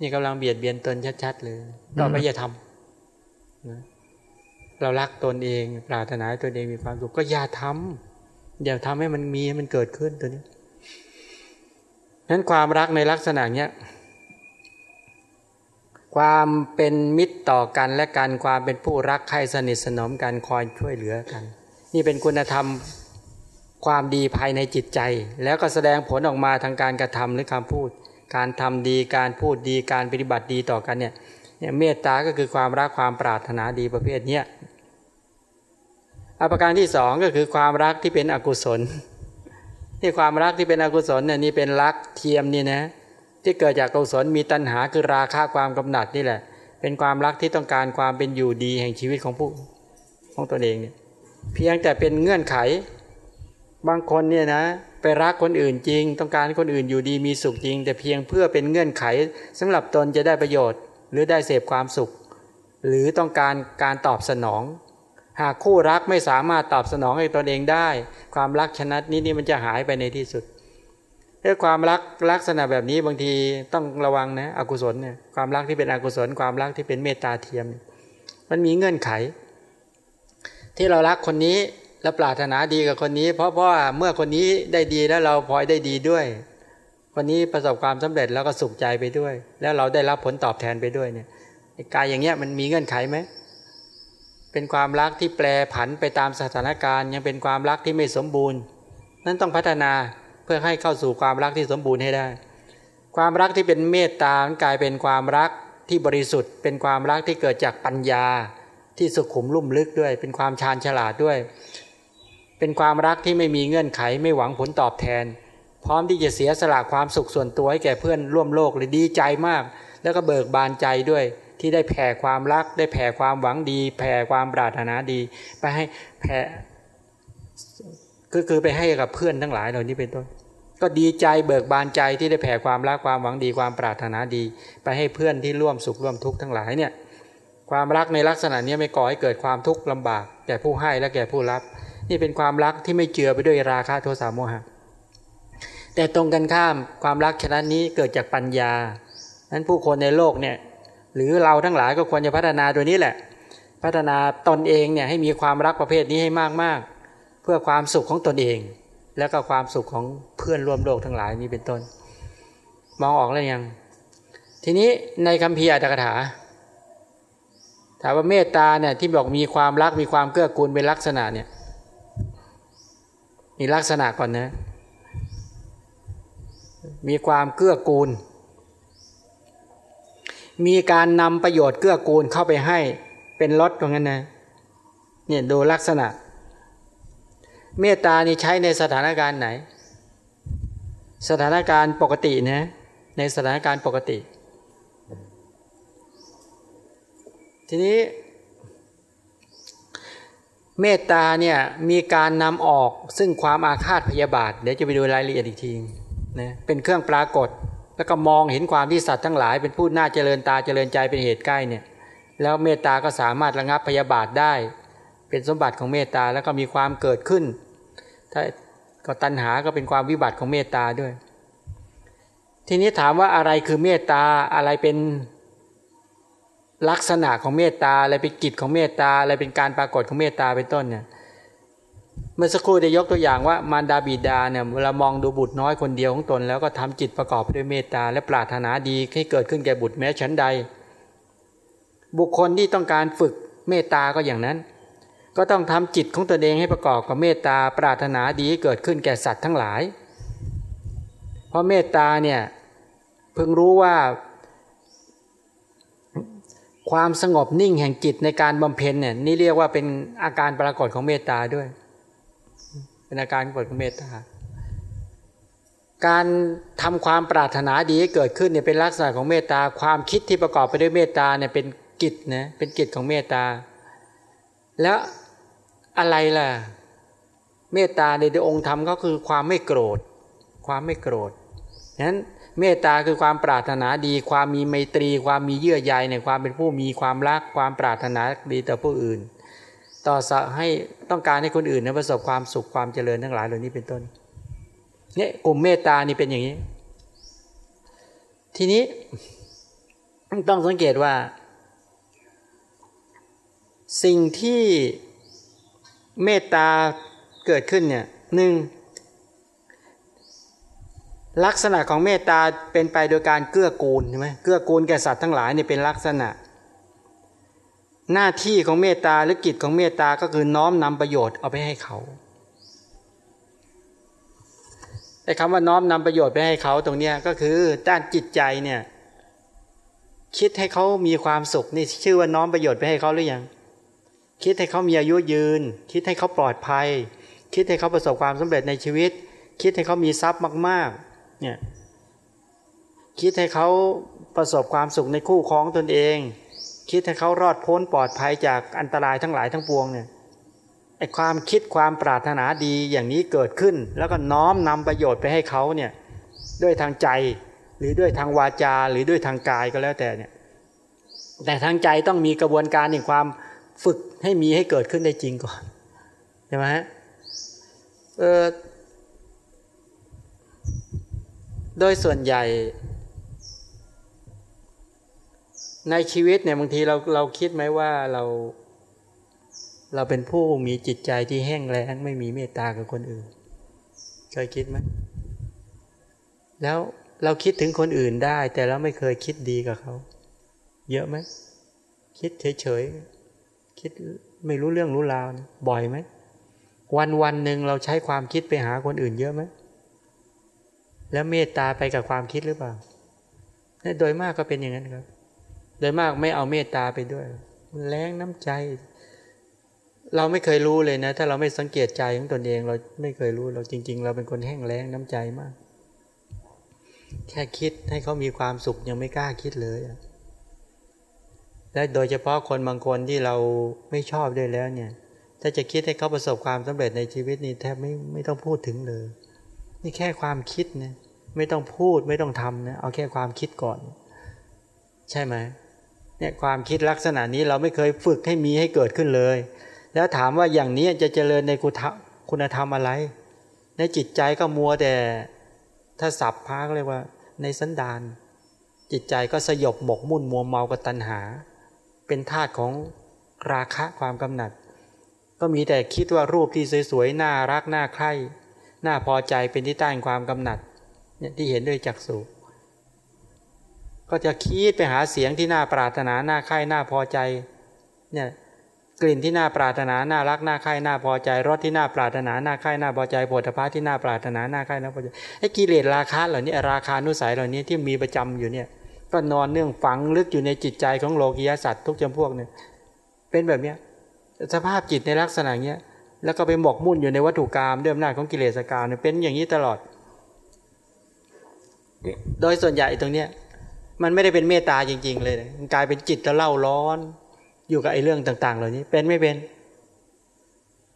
นี่กำลังเบียดเบียนตนชัดๆเลยต่อไปอย่าทำนะเรารักตนเองปรารถนาตนเองมีความสุขก็อย่าทำอย่าทำให้มันมีให้มันเกิดขึ้นตัวนี้นั้นความรักในลักษณะเนี้ยความเป็นมิตรต่อกันและกันความเป็นผู้รักใครสนิทสนมกันคอยช่วยเหลือกัน นี่เป็นคุณธรรมความดีภายในจิตใจ แล้วก็แสดงผลออกมาทางการกระทำหรือคำพูด การทำดีการพูดดีการปฏิบัติดีต่อกันเนี่ยเนี่ยเมตตาก็คือความรักความปรารถนาดีประเภทเนี้ยอประการที่สองก็คือความรักที่เป็นอกุศลที่ความรักที่เป็นอกุศลเนี่ยนี่เป็นรักเทียมนี่นะที่เกิดจากกุศลมีตัณหาคือราคะความกำหนัดนี่แหละ เป็นความรักที่ต้องการความเป็นอยู่ดีแห่งชีวิตของผู้ของตนเองเนี่ยเพียงแต่เป็นเงื่อนไข บางคนเนี่ยนะไปรักคนอื่นจริง ต้องการให้คนอื่นอยู่ดีมีสุขจริง แต่เพียงเพื่อเป็นเงื่อนไขสำหรับตนจะได้ประโยชน์ หรือได้เสพความสุข หรือต้องการการตอบสนอง หากคู่รักไม่สามารถตอบสนองให้ตนเองได้ ความรักชนะนี้นี่มันจะหายไปในที่สุดถ้าความรักลักษณะแบบนี้บางทีต้องระวังนะอกุศลเนี่ยความรักที่เป็นอกุศลความรักที่เป็นเมตตาเทียม มันมีเงื่อนไข ที่เรารักคนนี้ และปรารถนาดีกับคนนี้ เพราะเพราะเมื่อคนนี้ได้ดีแล้วเราพลอยได้ดีด้วยวันนี้ประสบความสำเร็จแล้วก็สุขใจไปด้วย แล้วเราได้รับผลตอบแทนไปด้วยเนี่ยกายอย่างเงี้ยมันมีเงื่อนไขไหมเป็นความรักที่แปรผันไปตามสถานการณ์ ยังเป็นความรักที่ไม่สมบูรณ์ นั้นต้องพัฒนาเพื่อให้เข้าสู่ความรักที่สมบูรณ์ให้ได้ ความรักที่เป็นเมตตากลายเป็นความรักที่บริสุทธิ์ เป็นความรักที่เกิดจากปัญญาที่สุขุมลุ่มลึกด้วย เป็นความชาญฉลาดด้วย เป็นความรักที่ไม่มีเงื่อนไขไม่หวังผลตอบแทน พร้อมที่จะเสียสละความสุขส่วนตัวให้แก่เพื่อนร่วมโลกเลยดีใจมาก แล้วก็เบิกบานใจด้วยที่ได้แผ่ความรัก ได้แผ่ความหวังดี แผ่ความปรารถนาดี ไปให้แผ่ก็คือไปให้กับเพื่อนทั้งหลายเหล่านี้เป็นต้นก็ดีใจเบิกบานใจที่ได้แผ่ความรักความหวังดีความปรารถนาดี ไปให้เพื่อนที่ร่วมสุขร่วมทุกข์ทั้งหลายเนี่ยความรักในลักษณะนี้ไม่ก่อให้เกิดความทุกข์ลำบาก แก่ผู้ให้และแก่ผู้รับ นี่เป็นความรักที่ไม่เจือไปด้วยราคะโทสะโมหะ แต่ตรงกันข้ามความรักชนะนี้เกิดจากปัญญานั้นผู้คนในโลกเนี่ยหรือเราทั้งหลายก็ควรจะพัฒนาตัวนี้แหละ พัฒนาตนเองเนี่ยให้มีความรักประเภทนี้ให้มากๆ เพื่อความสุขของตนเอง แล้วก็ความสุขของเพื่อนร่วมโลกทั้งหลายนี้เป็นต้น มองออกแล้วยัง ทีนี้ในคำพีอัตถกถาถามว่าเมตตาเนี่ยที่บอกมีความรักมีความเกื้อกูลเป็นลักษณะเนี่ย มีลักษณะก่อนนะ มีความเกื้อกูล มีการนำประโยชน์เกื้อกูลเข้าไปให้เป็นลดตรงนั้นนะเนี่ยดูลักษณะ เมตตานี่ใช้ในสถานการณ์ไหน สถานการณ์ปกตินะในสถานการณ์ปกติ ทีนี้ เมตตาเนี่ยมีการนำออกซึ่งความอาฆาตพยาบาท เดี๋ยวจะไปดูรายละเอียดอีกทีนะเป็นเครื่องปรากฏ แล้วก็มองเห็นความที่สัตว์ทั้งหลาย เป็นผู้น่าเจริญตาเจริญใจเป็นเหตุใกล้เนี่ยแล้วเมตตาก็สามารถระงับพยาบาทได้ เป็นสมบัติของเมตตาแล้วก็มีความเกิดขึ้น ถ้าก็ตัณหาก็เป็นความวิบัติของเมตตาด้วย ทีนี้ถามว่าอะไรคือเมตตาอะไรเป็น ลักษณะของเมตตาอะไรเป็นกิจของเมตตาอะไรเป็นการปรากฏของเมตตาเป็นต้นเนี่ยเมื่อสักครู่ได้ยกตัวอย่างว่ามารดาบิดาเนี่ยเวลามองดูบุตรน้อยคนเดียวของตน แล้วก็ทำจิตประกอบด้วยเมตตาและปรารถนาดีให้เกิดขึ้นแก่บุตรแม้ชั้นใด บุคคลที่ต้องการฝึกเมตตาก็อย่างนั้น ก็ต้องทำจิตของตนเองให้ประกอบกับเมตตาปรารถนาดีให้เกิดขึ้นแก่สัตว์ทั้งหลาย เพราะเมตตาเนี่ยเพิ่งรู้ว่า ความสงบนิ่งแห่งจิตในการบำเพ็ญเนี่ยนี่เรียกว่าเป็นอาการปรากฏของเมตตาด้วย เป็นอาการเกิดของเมตตา การทำความปรารถนาดีให้เกิดขึ้นเนี่ยเป็นลักษณะของเมตตา ความคิดที่ประกอบไปด้วยเมตตาเนี่ยเป็นกิจนะเป็นกิจของเมตตา แล้วอะไรล่ะ เมตตาในองค์ธรรมก็คือความไม่โกรธ ความไม่โกรธนั้น เมตตาคือความปรารถนาดี ความมีไมตรี ความมีเยื่อใยในความเป็นผู้มีความรักความปรารถนาดีต่อผู้อื่น ต่อสให้ต้องการให้คนอื่นนะประสบความสุขความเจริญทั้งหลายเหล่านี้เป็นต้นเนี่ยกลุ่มเมตตานี่เป็นอย่างนี้ ทีนี้ต้องสังเกตว่า สิ่งที่เมตตาเกิดขึ้นเนี่ยหนึ่ง ลักษณะของเมตตาเป็นไปโดยการเกื้อกูลใช่ไหมเกื้อกูลแก่สัตว์ทั้งหลายเนี่ยเป็นลักษณะ หน้าที่ของเมตตาหรือกิจของเมตตาก็คือน้อมนำประโยชน์เอาไปให้เขาไอ้คำว่าน้อมนำประโยชน์ไปให้เขาตรงเนี้ยก็คือด้านจิตใจเนี่ยคิดให้เขามีความสุขนี่ชื่อว่าน้อมประโยชน์ไปให้เขาหรือยังคิดให้เขามีอายุยืน คิดให้เขาปลอดภัย คิดให้เขาประสบความสำเร็จในชีวิต คิดให้เขามีทรัพย์มากๆ เนี่ยคิดให้เขาประสบความสุขในคู่ครองตนเอง คิดให้เขารอดพ้นปลอดภัยจากอันตรายทั้งหลายทั้งปวงเนี่ยไอความคิดความปรารถนาดีอย่างนี้เกิดขึ้น แล้วก็น้อมนำประโยชน์ไปให้เขาเนี่ยด้วยทางใจหรือด้วยทางวาจาหรือด้วยทางกายก็แล้วแต่เนี่ยแต่ทางใจต้องมีกระบวนการในความฝึกให้มีให้เกิดขึ้นได้จริงก่อนใช่ไหมเออ โดยส่วนใหญ่ ในชีวิตเนี่ยบางทีเราเราคิดไหมว่าเราเราเป็นผู้มีจิตใจที่แห้งแล้งไม่มีเมตตากับคนอื่น เคยคิดไหม แล้วเราคิดถึงคนอื่นได้ แต่เราไม่เคยคิดดีกับเขา เยอะไหม คิดเฉยๆ คิดไม่รู้เรื่องรู้ราว บ่อยไหม วันวันหนึ่งเราใช้ความคิดไปหาคนอื่นเยอะไหม แล้วเมตตาไปกับความคิดหรือเปล่าโดยมากก็เป็นอย่างนั้นครับ โดยมากไม่เอาเมตตาไปด้วยแรงน้ำใจ เราไม่เคยรู้เลยนะ ถ้าเราไม่สังเกตใจของตนเอง เราไม่เคยรู้เราจริง ๆ เราเป็นคนแห้งแล้งน้ำใจมาก แค่คิดให้เขามีความสุขยังไม่กล้าคิดเลยและโดยเฉพาะคนบางคนที่เราไม่ชอบด้วยแล้วเนี่ย ถ้าจะคิดให้เขาประสบความสำเร็จในชีวิตนี้แทบไม่ไม่ต้องพูดถึงเลย นี่แค่ความคิดนะ ไม่ต้องพูดไม่ต้องทำนะเอาแค่ความคิดก่อน ใช่ไหมเนี่ยความคิดลักษณะนี้เราไม่เคยฝึกให้มีให้เกิดขึ้นเลย แล้วถามว่าอย่างนี้จะเจริญในคุณธรรมอะไร ในจิตใจก็มัวแต่ถ้าสับพักเลยว่า ในสันดาน จิตใจก็สยบหมกมุ่นมัวเมากับตัณหา เป็นธาตุของราคะความกำหนัด ก็มีแต่คิดว่ารูปที่สวยๆน่ารักน่าใคร่น่าพอใจเป็นที่ตั้งความกำหนัด เนี่ยที่เห็นด้วยจักสุก็จะคิดไปหาเสียงที่น่าปรารถนาน่าใคร่น่าพอใจเนี่ยกลิ่นที่น่าปรารถนาน่ารักน่าใคร่น่าพอใจรสที่น่าปรารถนาน่าใคร่น่าพอใจผลิภัณฑ์ที่น่าปรารถนาน่าใคร่น่าพอใจไอ้กิเลสราคะเหล่านี้ราคานุสัยเหล่านี้ที่มีประจำอยู่เนี่ย ก็นอนเนื่องฝังลึกอยู่ในจิตใจของโลกียสัตว์ทุกจำพวกเนี่ยเป็นแบบเนี้ยสภาพจิตในลักษณะเนี้ยแล้วก็ไปหมกมุ่นอยู่ในวัตถุกรรมด้วยอำนาจของกิเลสกรรมเนี่ยเป็นอย่างนี้ตลอด โดยส่วนใหญ่ตรงเนี้ยมันไม่ได้เป็นเมตตาจริง ๆ เลยมันกลายเป็นจิตจะเล่าร้อน อยู่กับไอ้เรื่องต่าง ๆ เหล่านี้ เป็นไม่เป็น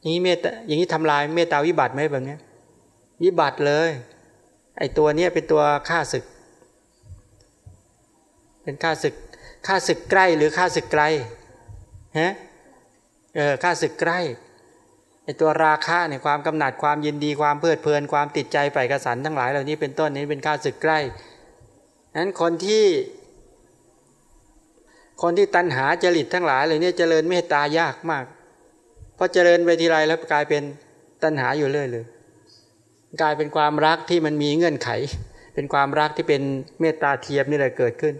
อย่างนี้เมตตาอย่างนี้ทำลายเมตตาวิบัติไหมแบบนี้วิบัติเลย ไอ้ตัวเนี้ยเป็นตัวฆ่าศึก เป็นฆ่าศึกฆ่าศึกใกล้หรือฆ่าศึกไกลฮะเออฆ่าศึกใกล้ ไอตัวราคะเนี่ยความกำหนัดความยินดีความเพลิดเพลินความติดใจไปกระสันทั้งหลายเหล่านี้เป็นต้นนี้เป็นข้าศึกใกล้นั้นคนที่ คนที่ตัณหาจริตทั้งหลายเหล่านี้เจริญเมตตายากมากพอเจริญไปทีไรแล้วกลายเป็นตัณหาอยู่เรื่อยเลย กลายเป็นความรักที่มันมีเงื่อนไข เป็นความรักที่เป็นเมตตาเทียมนี่แหละเกิดขึ้น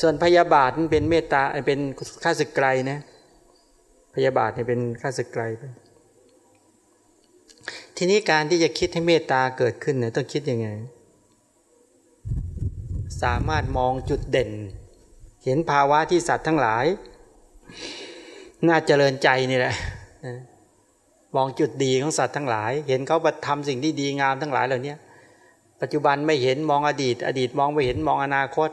ส่วนพยาบาทมันเป็นเมตตาเป็นข้าศึกไกลนะพยาบาทเนี่ยเป็นข้าศึกไกลไป ทีนี้การที่จะคิดให้เมตตาเกิดขึ้นเนี่ยต้องคิดยังไง สามารถมองจุดเด่น เห็นภาวะที่สัตว์ทั้งหลาย น่าเจริญใจนี่แหละมองจุดดีของสัตว์ทั้งหลาย เห็นเขาปทำสิ่งที่ดีงามทั้งหลายเหล่านี้ปัจจุบันไม่เห็นมองอดีต อดีตมองไม่เห็นมองอนาคต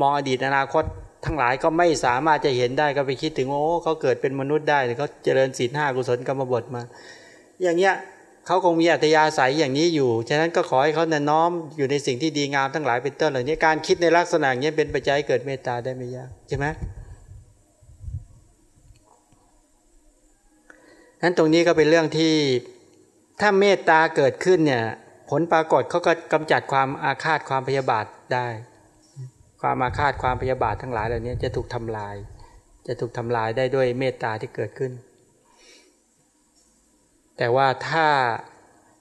มองอดีตอนาคต ทั้งหลายก็ไม่สามารถจะเห็นได้ก็ไปคิดถึงโอ้เขาเกิดเป็นมนุษย์ได้เขาเจริญศีลห้ากุศลกรรมบทมา อย่างเงี้ยเขาคงมีอัตยาศัยอย่างนี้อยู่ ฉะนั้นก็ขอให้เขาน้อมอยู่ในสิ่งที่ดีงามทั้งหลายเป็นต้นเหล่านี้การคิดในลักษณะนี้เป็นปัจจัยเกิดเมตตาได้ไม่ยากใช่ไหมนั้นตรงนี้ก็เป็นเรื่องที่ถ้าเมตตาเกิดขึ้นเนี่ยผลปรากฏเขาก็กำจัดความอาฆาตความพยาบาทได้ ความอาฆาตความพยาบาททั้งหลายเหล่านี้จะถูกทำลาย จะถูกทำลายได้ด้วยเมตตาที่เกิดขึ้น แต่ว่าถ้า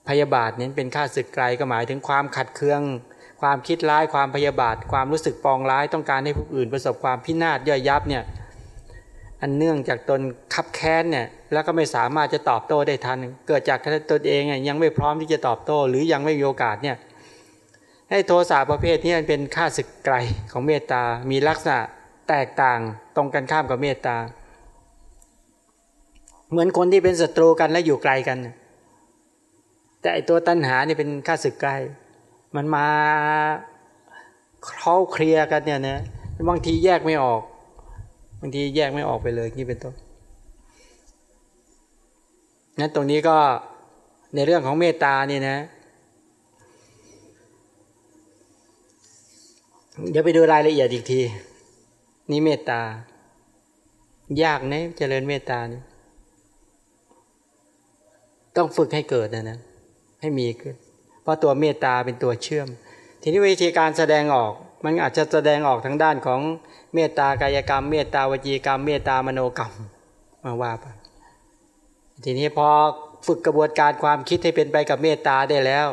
พยาบาทนี้เป็นค่าศึกไกลก็หมายถึงความขัดเคือง ความคิดร้ายความพยาบาท ความรู้สึกปองร้ายต้องการให้ผู้อื่นประสบความพินาศย่อยยับเนี่ยอันเนื่องจากตนขับแค้นเนี่ยแล้วก็ไม่สามารถจะตอบโต้ได้ทัน เกิดจากตนเองยังไม่พร้อมที่จะตอบโต้ หรือยังไม่มีโอกาสเนี่ยให้โทสะประเภทนี้เป็นค่าศึกไกลของเมตตา มีลักษณะแตกต่างตรงกันข้ามกับเมตตา เหมือนคนที่เป็นศัตรูกันและอยู่ไกลกัน แต่อตัวตัณหานี่เป็นข้าศึกใกล้ มันมาเขาเคลียกันเนี่ยนะบางทีแยกไม่ออก บางทีแยกไม่ออกไปเลยนี่เป็นต้นนั้นตรงนี้ก็ในเรื่องของเมตตานี่นะ เดี๋ยวไปดูรายละเอียดอีกที นี่เมตตายากนะเจริญเมตตานี่ ต้องฝึกให้เกิดนะนะให้มีขึ้น เพราะตัวเมตตาเป็นตัวเชื่อม ทีนี้วิธีการแสดงออก มันอาจจะแสดงออกทางด้านของเมตตากายกรรม เมตตาวจีกรรม เมตตามโนกรรมมาว่าไปทีนี้พอฝึกกระบวนการความคิดให้เป็นไปกับเมตตาได้แล้ว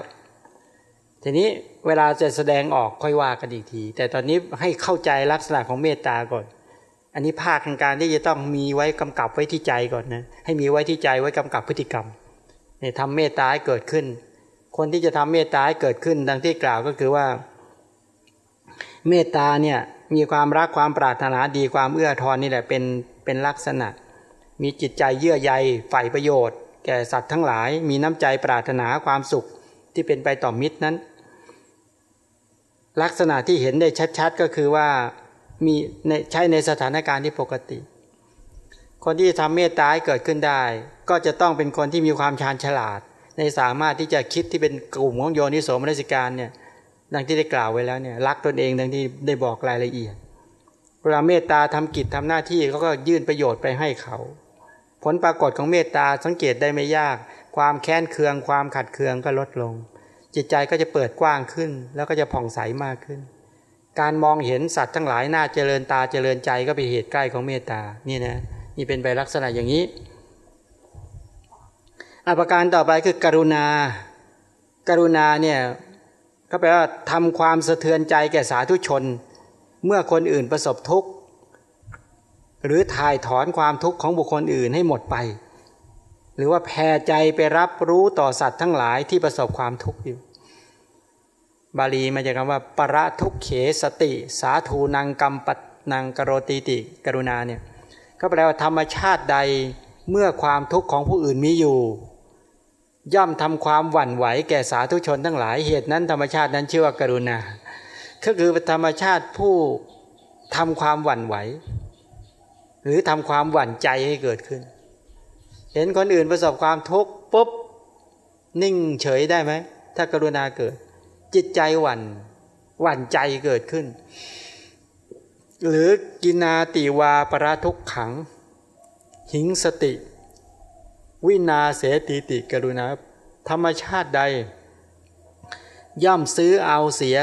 ทีนี้เวลาจะแสดงออกค่อยว่ากันอีกที แต่ตอนนี้ให้เข้าใจลักษณะของเมตตาก่อน อันนี้ภาคทางการที่จะต้องมีไว้กำกับไว้ที่ใจก่อนนะให้มีไว้ที่ใจไว้กำกับพฤติกรรม นี่ยทำเมตตาให้เกิดขึ้น คนที่จะทำเมตตาให้เกิดขึ้น ดังที่กล่าวก็คือว่า เมตตาเนี่ยมีความรักความปรารถนาดีความเอื้อทอนนี่แหละเป็นเป็นลักษณะ มีจิตใจเยื่อใยใฝ่ประโยชน์ แก่สัตว์ทั้งหลาย มีน้ำใจปรารถนาความสุขที่เป็นไปต่อมิตรนั้น ลักษณะที่เห็นได้ชัดๆก็คือว่ามีใช้ในสถานการณ์ที่ปกติ คนที่ทำเมตตาให้เกิดขึ้นได้ ก็จะต้องเป็นคนที่มีความชาญฉลาด ในสามารถที่จะคิดที่เป็นกลุ่มของโยนิโสมนสิการเนี่ยดังที่ได้กล่าวไว้แล้วเนี่ยรักตนเองดังที่ได้บอกรายละเอียดเวลาเมตตาทำกิจทำหน้าที่เขาก็ยื่นประโยชน์ไปให้เขา ผลปรากฏของเมตตาสังเกตได้ไม่ยาก ความแค้นเคือง ความขัดเคืองก็ลดลง จิตใจก็จะเปิดกว้างขึ้น แล้วก็จะผ่องใสมากขึ้น การมองเห็นสัตว์ทั้งหลายน่าเจริญตาเจริญใจก็เป็นเหตุใกล้ของเมตตานี่นะ นี่เป็นไปลักษณะอย่างนี้อภิการต่อไปคือกรุณา กรุณาเนี่ยก็แปลว่าทำความสะเทือนใจแก่สาธุชน เมื่อคนอื่นประสบทุกข์ หรือถ่ายถอนความทุกข์ของบุคคลอื่นให้หมดไป หรือว่าแผ่ใจไปรับรู้ต่อสัตว์ทั้งหลายที่ประสบความทุกข์อยู่ บาลีมาจากคำว่าประทุกเขสติ สาธูนังกรรมปันังกโรติติ กรุณาเนี่ย ก็แปลว่าธรรมชาติใดเมื่อความทุกข์ของผู้อื่นมีอยู่ ย่อมทำความหวั่นไหวแก่สาธุชนทั้งหลายเหตุนั้นธรรมชาตินั้นชื่อว่ากรุณา ก็คือธรรมชาติผู้ทำความหวั่นไหว หรือทำความหวั่นใจให้เกิดขึ้น เห็นคนอื่นประสบความทุกข์ปุ๊บนิ่งเฉยได้ไหมถ้ากรุณาเกิด จิตใจหวั่นหวั่นใจเกิดขึ้น หรือกินาติวาปราทุกขัง หิงสติ วินาเสติติกรุณาธรรมชาติใด ย่อมซื้อเอาเสีย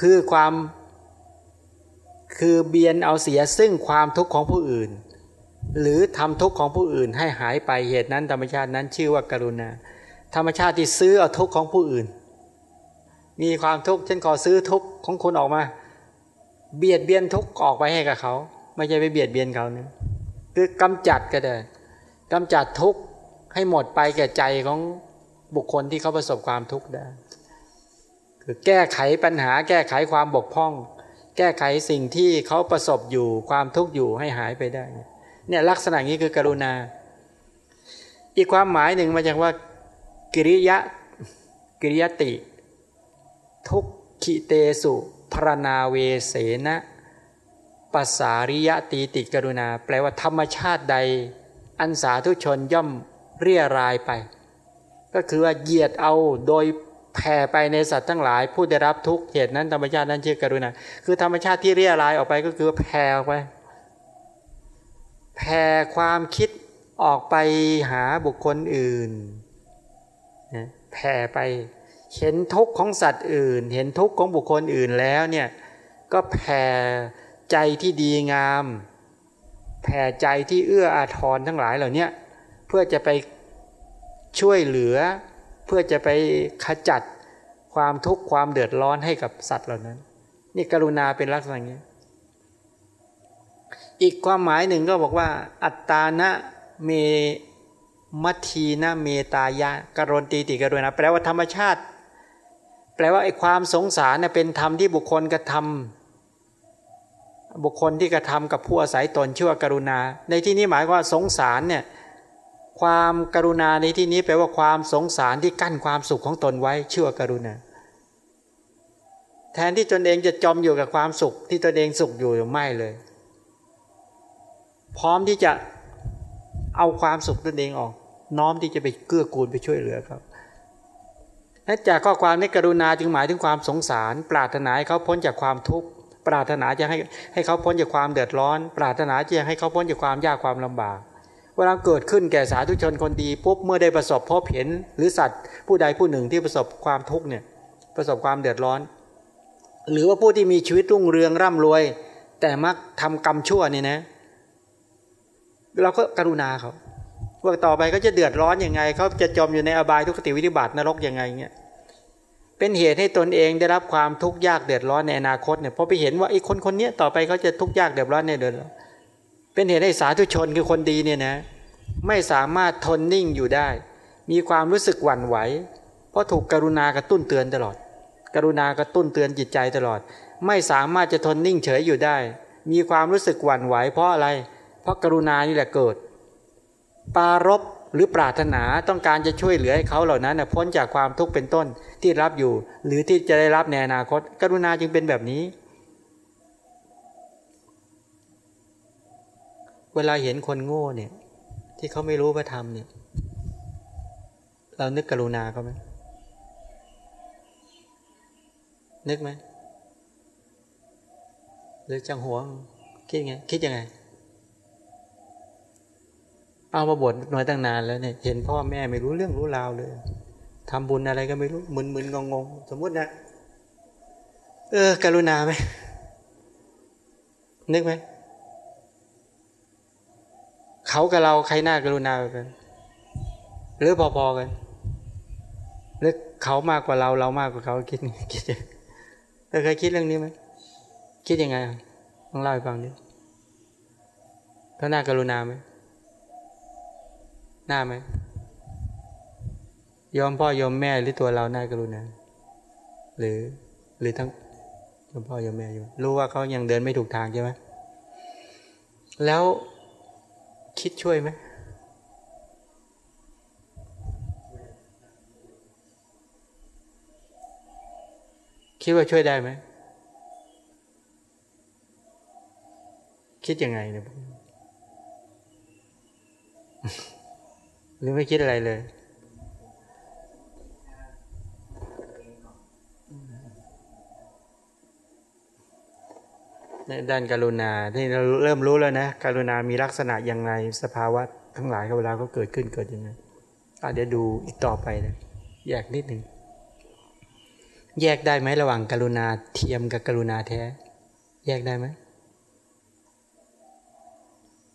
คือความ คือเบียนเอาเสียซึ่งความทุกข์ของผู้อื่น หรือทำทุกข์ของผู้อื่นให้หายไปเหตุนั้นธรรมชาตินั้นชื่อว่ากรุณา ธรรมชาติที่ซื้อเอาทุกข์ของผู้อื่น มีความทุกข์เช่นขอซื้อทุกข์ของคนออกมา เบียดเบียนทุกออกไปให้กับเขา ไม่ใช่ไปเบียดเบียนเขาเนี่ยคือกำจัดก็ได้กำจัดทุกให้หมดไปแก่ใจของบุคคลที่เขาประสบความทุกข์ได้คือแก้ไขปัญหา แก้ไขความบกพร่อง แก้ไขสิ่งที่เขาประสบอยู่ความทุกข์อยู่ให้หายไปได้ เนี่ยลักษณะนี้คือกรุณา อีกความหมายหนึ่งมาจากว่า กิริยะกิริยติ ทุกขิเตสุ พรนาเวเสนะปัสสาริยตีติกรุณา แปลว่าธรรมชาติใด อันสาธุชนย่อมเรียรายไป ก็คือว่าเหยียดเอาโดยแผ่ไปในสัตว์ทั้งหลาย ผู้ได้รับทุกเหตุนั้นธรรมชาตินั้นชื่อกรุณา คือธรรมชาติที่เรียรายออกไปก็คือแผ่ออกไปแผ่ความคิดออกไปหาบุคคลอื่นแผ่ไป เห็นทุกข์ของสัตว์อื่น เห็นทุกข์ของบุคคลอื่นแล้วเนี่ยก็แผ่ใจที่ดีงาม แผ่ใจที่เอื้ออาทรทั้งหลายเหล่านี้เพื่อจะไปช่วยเหลือ เพื่อจะไปขจัดความทุกข์ความเดือดร้อนให้กับสัตว์เหล่านั้น นี่กรุณาเป็นลักษณะนี้ อีกความหมายหนึ่งก็บอกว่า อัตตานะเมมัทีนะเมตายะกรณตีติกรุณาแปลว่าธรรมชาติ แปลว่าไอ้ความสงสารเนี่ยเป็นธรรมที่บุคคลกระทำบุคคลที่กระทำกับผู้อาศัยตนชื่อว่ากรุณา ในที่นี้หมายว่าสงสารเนี่ยความกรุณาในที่นี้แปลว่าความสงสารที่กั้นความสุขของตนไว้ชื่อว่ากรุณา แทนที่ตนเองจะจมอยู่กับความสุขที่ตนเองสุขอยู่ไม่เลย พร้อมที่จะเอาความสุขตนเองออก น้อมที่จะไปเกื้อกูลไปช่วยเหลือครับ นั่นจากข้อความในกรุณาจึงหมายถึงความสงสาร ปรารถนาให้เขาพ้นจากความทุกข์ปรารถนาจะให้ให้เขาพ้นจากความเดือดร้อน ปรารถนาจะให้เขาพ้นจากความยากความลำบาก เวลาเกิดขึ้นแก่สาธุชนคนดีปุ๊บเมื่อได้ประสบพบเห็น หรือสัตว์ ผู้ใดผู้หนึ่งที่ประสบความทุกข์เนี่ยประสบความเดือดร้อน หรือว่าผู้ที่มีชีวิตรุ่งเรืองร่ำรวย แต่มักทำกรรมชั่วนี่นะ เราก็กรุณาเขา ว่าต่อไปเขาจะเดือดร้อนอยังไงเขาจะจมอยู่ในอบายทุกขติวิธิบัตินรกยังไงเงี้ยเป็นเป็นเหตุให้ตนเองได้รับความทุกข์ยากเดือดร้อนในอนาคตเนี่ยพอไปเห็นว่าไอ้คนคนนี้ต่อไปเขาจะทุกข์ยากเดือดร้อนในเดือดร้อนเป็นเหตุให้สาธุชนคือคนดีเนี่ยนะไม่สามารถทนนิ่งอยู่ได้ มีความรู้สึกหวั่นไหว เพราะถูกกรุณากระตุ้นเตือนตลอด กรุณากระตุ้นเตือนจิตใจตลอด ไม่สามารถจะทนนิ่งเฉยอยู่ได้ มีความรู้สึกหวั่นไหวเพราะอะไร เพราะกรุณานี่แหละเกิด ปารบหรือปรารถนาต้องการจะช่วยเหลือให้เขาเหล่านั้นพ้นจากความทุกข์เป็นต้นที่รับอยู่ หรือที่จะได้รับในอนาคต กรุณาจึงเป็นแบบนี้ เวลาเห็นคนโง่เนี่ย ที่เขาไม่รู้พระธรรมเนี่ย เรานึกกรุณาเขาไหมนึกไหมหรือจังหัวคิดไงคิดยังไง เอามาบวชน้อยตั้งนานแล้วเนี่ยเห็นพ่อแม่ไม่รู้เรื่องรู้ราวเลยทำบุญอะไรก็ไม่รู้มึนมึนงงงสมมุตินะเออ กรุณาไหมนึกไหมเขากับเราใครหน้ากรุณากันหรือพอๆกันหรือเขามากกว่าเราเรามากกว่าเขาคิดคิดเออเคยคิดเรื่องนี้ไหมคิดยังไงต้องเล่าให้ฟังดิเขาหน้ากรุณาไหม หน้าไหมยอมพ่อยอมแม่หรือตัวเราหน้ากรุณาหรือหรือทั้งยอมพ่อยอมแม่อยู่ รู้ว่าเขายังเดินไม่ถูกทางใช่ไหมแล้วคิดช่วยไหมคิดว่าช่วยได้ไหม คิดยังไงเนี่ย รือไม่คิดอะไรเลย ในด้านการุณาที่เราเริ่มรู้แล้วนะการุณามีลักษณะอย่างไรสภาวะทั้งหลายเวลาก็เกิดขึ้นเกิดยังไงเดี๋ยวดูอีกต่อไปนะแยกนิดหนึ่งแยกได้ไหมระหว่างการุณาเทียมกับการุณาแท้ แยกได้ไหม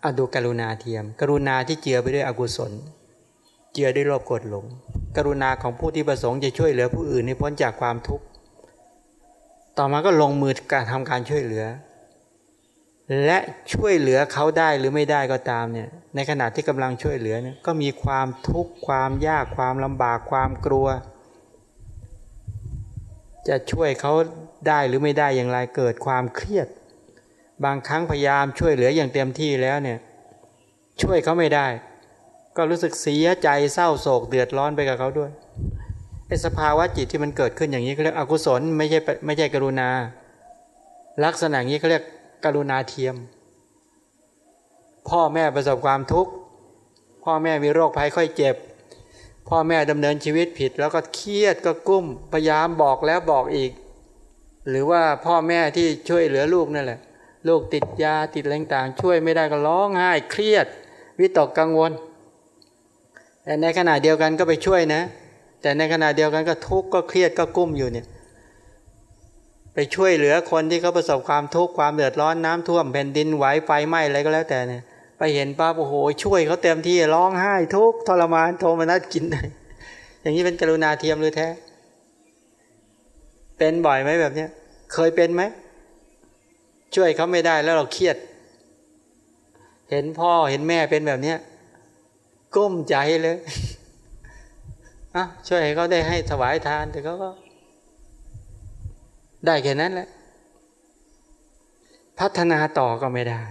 เอาดูกรุณาเทียม กรุณาที่เจือไปด้วยอกุศล เจือด้วยโลภโกรธหลง กรุณาของผู้ที่ประสงค์จะช่วยเหลือผู้อื่นให้พ้นจากความทุกข์ ต่อมาก็ลงมือการทำการช่วยเหลือ และช่วยเหลือเขาได้หรือไม่ได้ก็ตามเนี่ย ในขณะที่กำลังช่วยเหลือเนี่ยก็มีความทุกข์ความยากความลำบากความกลัว จะช่วยเขาได้หรือไม่ได้อย่างไรเกิดความเครียด บางครั้งพยายามช่วยเหลืออย่างเต็มที่แล้วเนี่ยช่วยเขาไม่ได้ ก็รู้สึกเสียใจเศร้าโศกเดือดร้อนไปกับเขาด้วยไอ้สภาวะจิตที่มันเกิดขึ้นอย่างนี้เขาเรียกอกุศลไม่ใช่ไม่ใช่กรุณา ลักษณะนี้เขาเรียกกรุณาเทียม พ่อแม่ประสบความทุกข์พ่อแม่มีโรคภัยค่อยเจ็บ พ่อแม่ดำเนินชีวิตผิด แล้วก็เครียดก็กุ้มพยายามบอกแล้วบอกอีก หรือว่าพ่อแม่ที่ช่วยเหลือลูกนั่นแหละลูกติดยาติดแรงต่างช่วยไม่ได้ก็ร้องไห้เครียด วิตกกังวล แต่ในขณะเดียวกันก็ไปช่วยนะ แต่ในขณะเดียวกันก็ทุกข์ก็เครียดก็กุ้มอยู่เนี่ย ไปช่วยเหลือคนที่เขาประสบความทุกข์ความเดือดร้อนน้ำท่วมแผ่นดินไหวไฟไหม้อะไรก็แล้วแต่เนี่ย ไปเห็นป้าโอ้โห ช่วยเขาเต็มที่ร้องไห้ทุกข์ทรมานโทมนัสกินได้อย่างนี้เป็นกรุณาเทียมหรือแท้ เป็นบ่อยไหมแบบเนี้ย เคยเป็นไหมช่วยเขาไม่ได้แล้วเราเครียด เห็นพ่อเห็นแม่เป็นแบบเนี้ย ก้มใจเลยอะช่วยเขาได้ให้ถวายทานแต่เขาก็ ได้แค่นั้นแหละ พัฒนาต่อก็ไม่ได้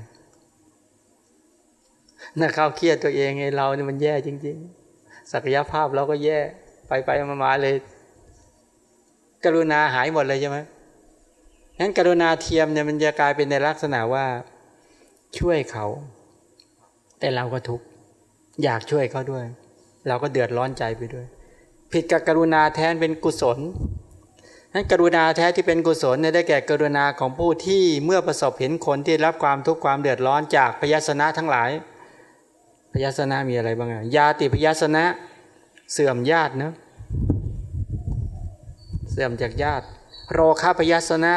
น่าเขาเครียดตัวเองไงเราเนี่ยมันแย่จริง ๆ ศักยภาพเราก็แย่ ไปไปมาๆเลย กรุณาหายหมดเลยใช่ไหมนั้นกรุณาเทียมเนี่ยมันจะกลายเป็นในลักษณะว่า ช่วยเขา แต่เราก็ทุกข์ อยากช่วยเขาด้วย เราก็เดือดร้อนใจไปด้วย ผิดกับกรุณาแทนเป็นกุศลนั้นกรุณาแท้ที่เป็นกุศลเนี่ยได้แก่กรุณาของผู้ที่เมื่อประสบเห็นคนที่รับความทุกข์ความเดือดร้อนจากพยาสนะทั้งหลาย พยาสนะมีอะไรบ้างอะยาติพยาสนะเสื่อมญาติเนะเสื่อมจากญาติ โรคาพยาสนะ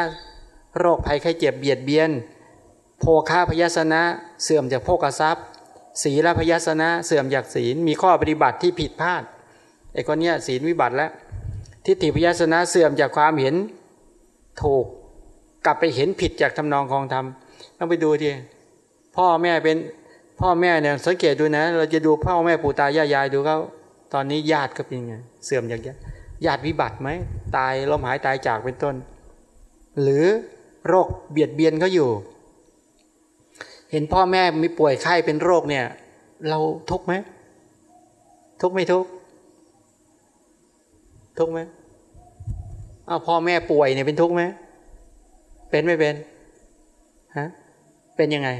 โรคภัยไข้เจ็บเบียดเบียน โภคาพยาสนะเสื่อมจากโภกทรัพย์ ศีลพยาสนะเสื่อมจากศีลมีข้อปฏิบัติที่ผิดพลาดไอ้คนเนี้ยศีลวิบัติแล้วทิฏฐิพยาสนะเสื่อมจากความเห็นถูกกลับไปเห็นผิดจากทำนองของธรรมต้องไปดูทีพ่อแม่เป็นพ่อแม่เนี่ยสังเกตดูนะ เราจะดูพ่อแม่ปู่ตายายายดูเขาตอนนี้ญาติก็เป็นไงเสื่อมอย่างญาติญาติวิบัติไหมตายลมหายตายจากเป็นต้น หรือโรคเบียดเบียนเขาอยู่ เห็นพ่อแม่มีป่วยไข้เป็นโรคเนี่ย เราทุกไหมทุกไม่ทุกทุกไหมอ้าพ่อแม่ป่วยเนี่ยเป็นทุกไหมเป็นไม่เป็นฮะเป็นยังไง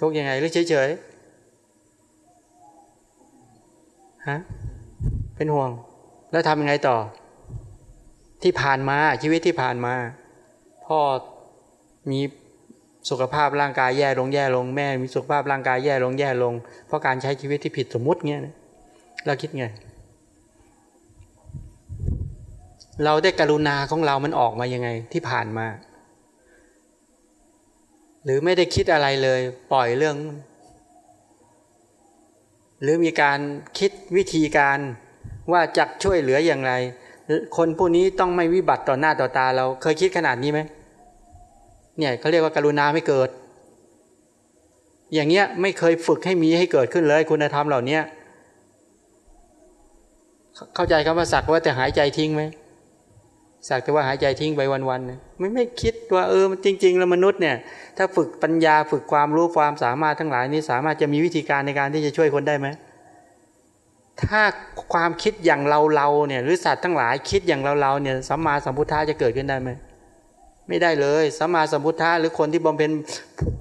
ทุกยังไงหรือเฉยเฉยฮะเป็นห่วง แล้วทำยังไงต่อ ที่ผ่านมาชีวิตที่ผ่านมา พ่อ มีสุขภาพร่างกายแย่ลงแย่ลงแม่ มีสุขภาพร่างกายแย่ลงแย่ลง เพราะการใช้ชีวิตที่ผิดสมมุติเงี้ยเราคิดไง เราได้กรุณาของเรามันออกมายังไงที่ผ่านมา หรือไม่ได้คิดอะไรเลยปล่อยเรื่อง หรือมีการคิดวิธีการว่าจะช่วยเหลืออย่างไร คนผู้นี้ต้องไม่วิบัติต่อหน้าต่อตาเราเคยคิดขนาดนี้ไหม เนี่ยเขาเรียกว่าการุณาไม่เกิด อย่างเงี้ยไม่เคยฝึกให้มีให้เกิดขึ้นเลยคุณธรรมเหล่านี้เข้าใจคำว่าสักว่าแต่หายใจทิ้งไหมสักแต่ว่าหายใจทิ้งไปวันๆไม่ไม่คิดว่าเออจริง ๆ แล้วมนุษย์เนี่ย ถ้าฝึกปัญญาฝึกความรู้ความสามารถทั้งหลายนี้สามารถจะมีวิธีการในการที่จะช่วยคนได้ไหมถ้าความคิดอย่างเราเราเนี่ยหรือสัตว์ทั้งหลายคิดอย่างเราเราเนี่ยสัมมาสัมพุทธะจะเกิดขึ้นได้ไหม ไม่ได้เลยสัมมาสัมพุทธะหรือคนที่บำเพ็ญ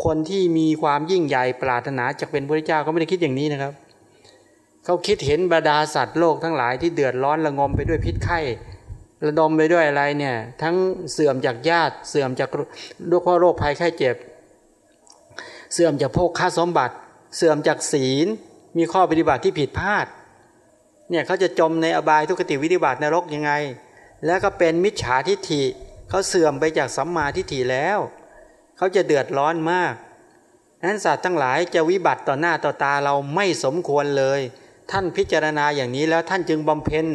คนที่มีความยิ่งใหญ่ปรารถนาจะเป็นพระเจ้าเขาไม่ได้คิดอย่างนี้นะครับเขาคิดเห็นบรรดาสัตว์โลกทั้งหลายที่เดือดร้อนระงมไปด้วยพิษไข้ระดมไปด้วยอะไรเนี่ย ทั้งเสื่อมจากญาติ เสื่อมจากด้วยข้อโรคภัยไข้เจ็บ เสื่อมจากโภคค่าสมบัติ เสื่อมจากศีล มีข้อปฏิบัติที่ผิดพลาด เนี่ยเขาจะจมในอบายทุกติวิธิบัตินรกยังไง แล้วก็เป็นมิจฉาทิฏฐิ เขาเสื่อมไปจากสัมมาทิฏฐิแล้ว เขาจะเดือดร้อนมากนั้นสัตว์ทั้งหลายจะวิบัติต่อหน้าต่อตาเราไม่สมควรเลย ท่านพิจารณาอย่างนี้แล้วท่านจึงบำเพ็ญ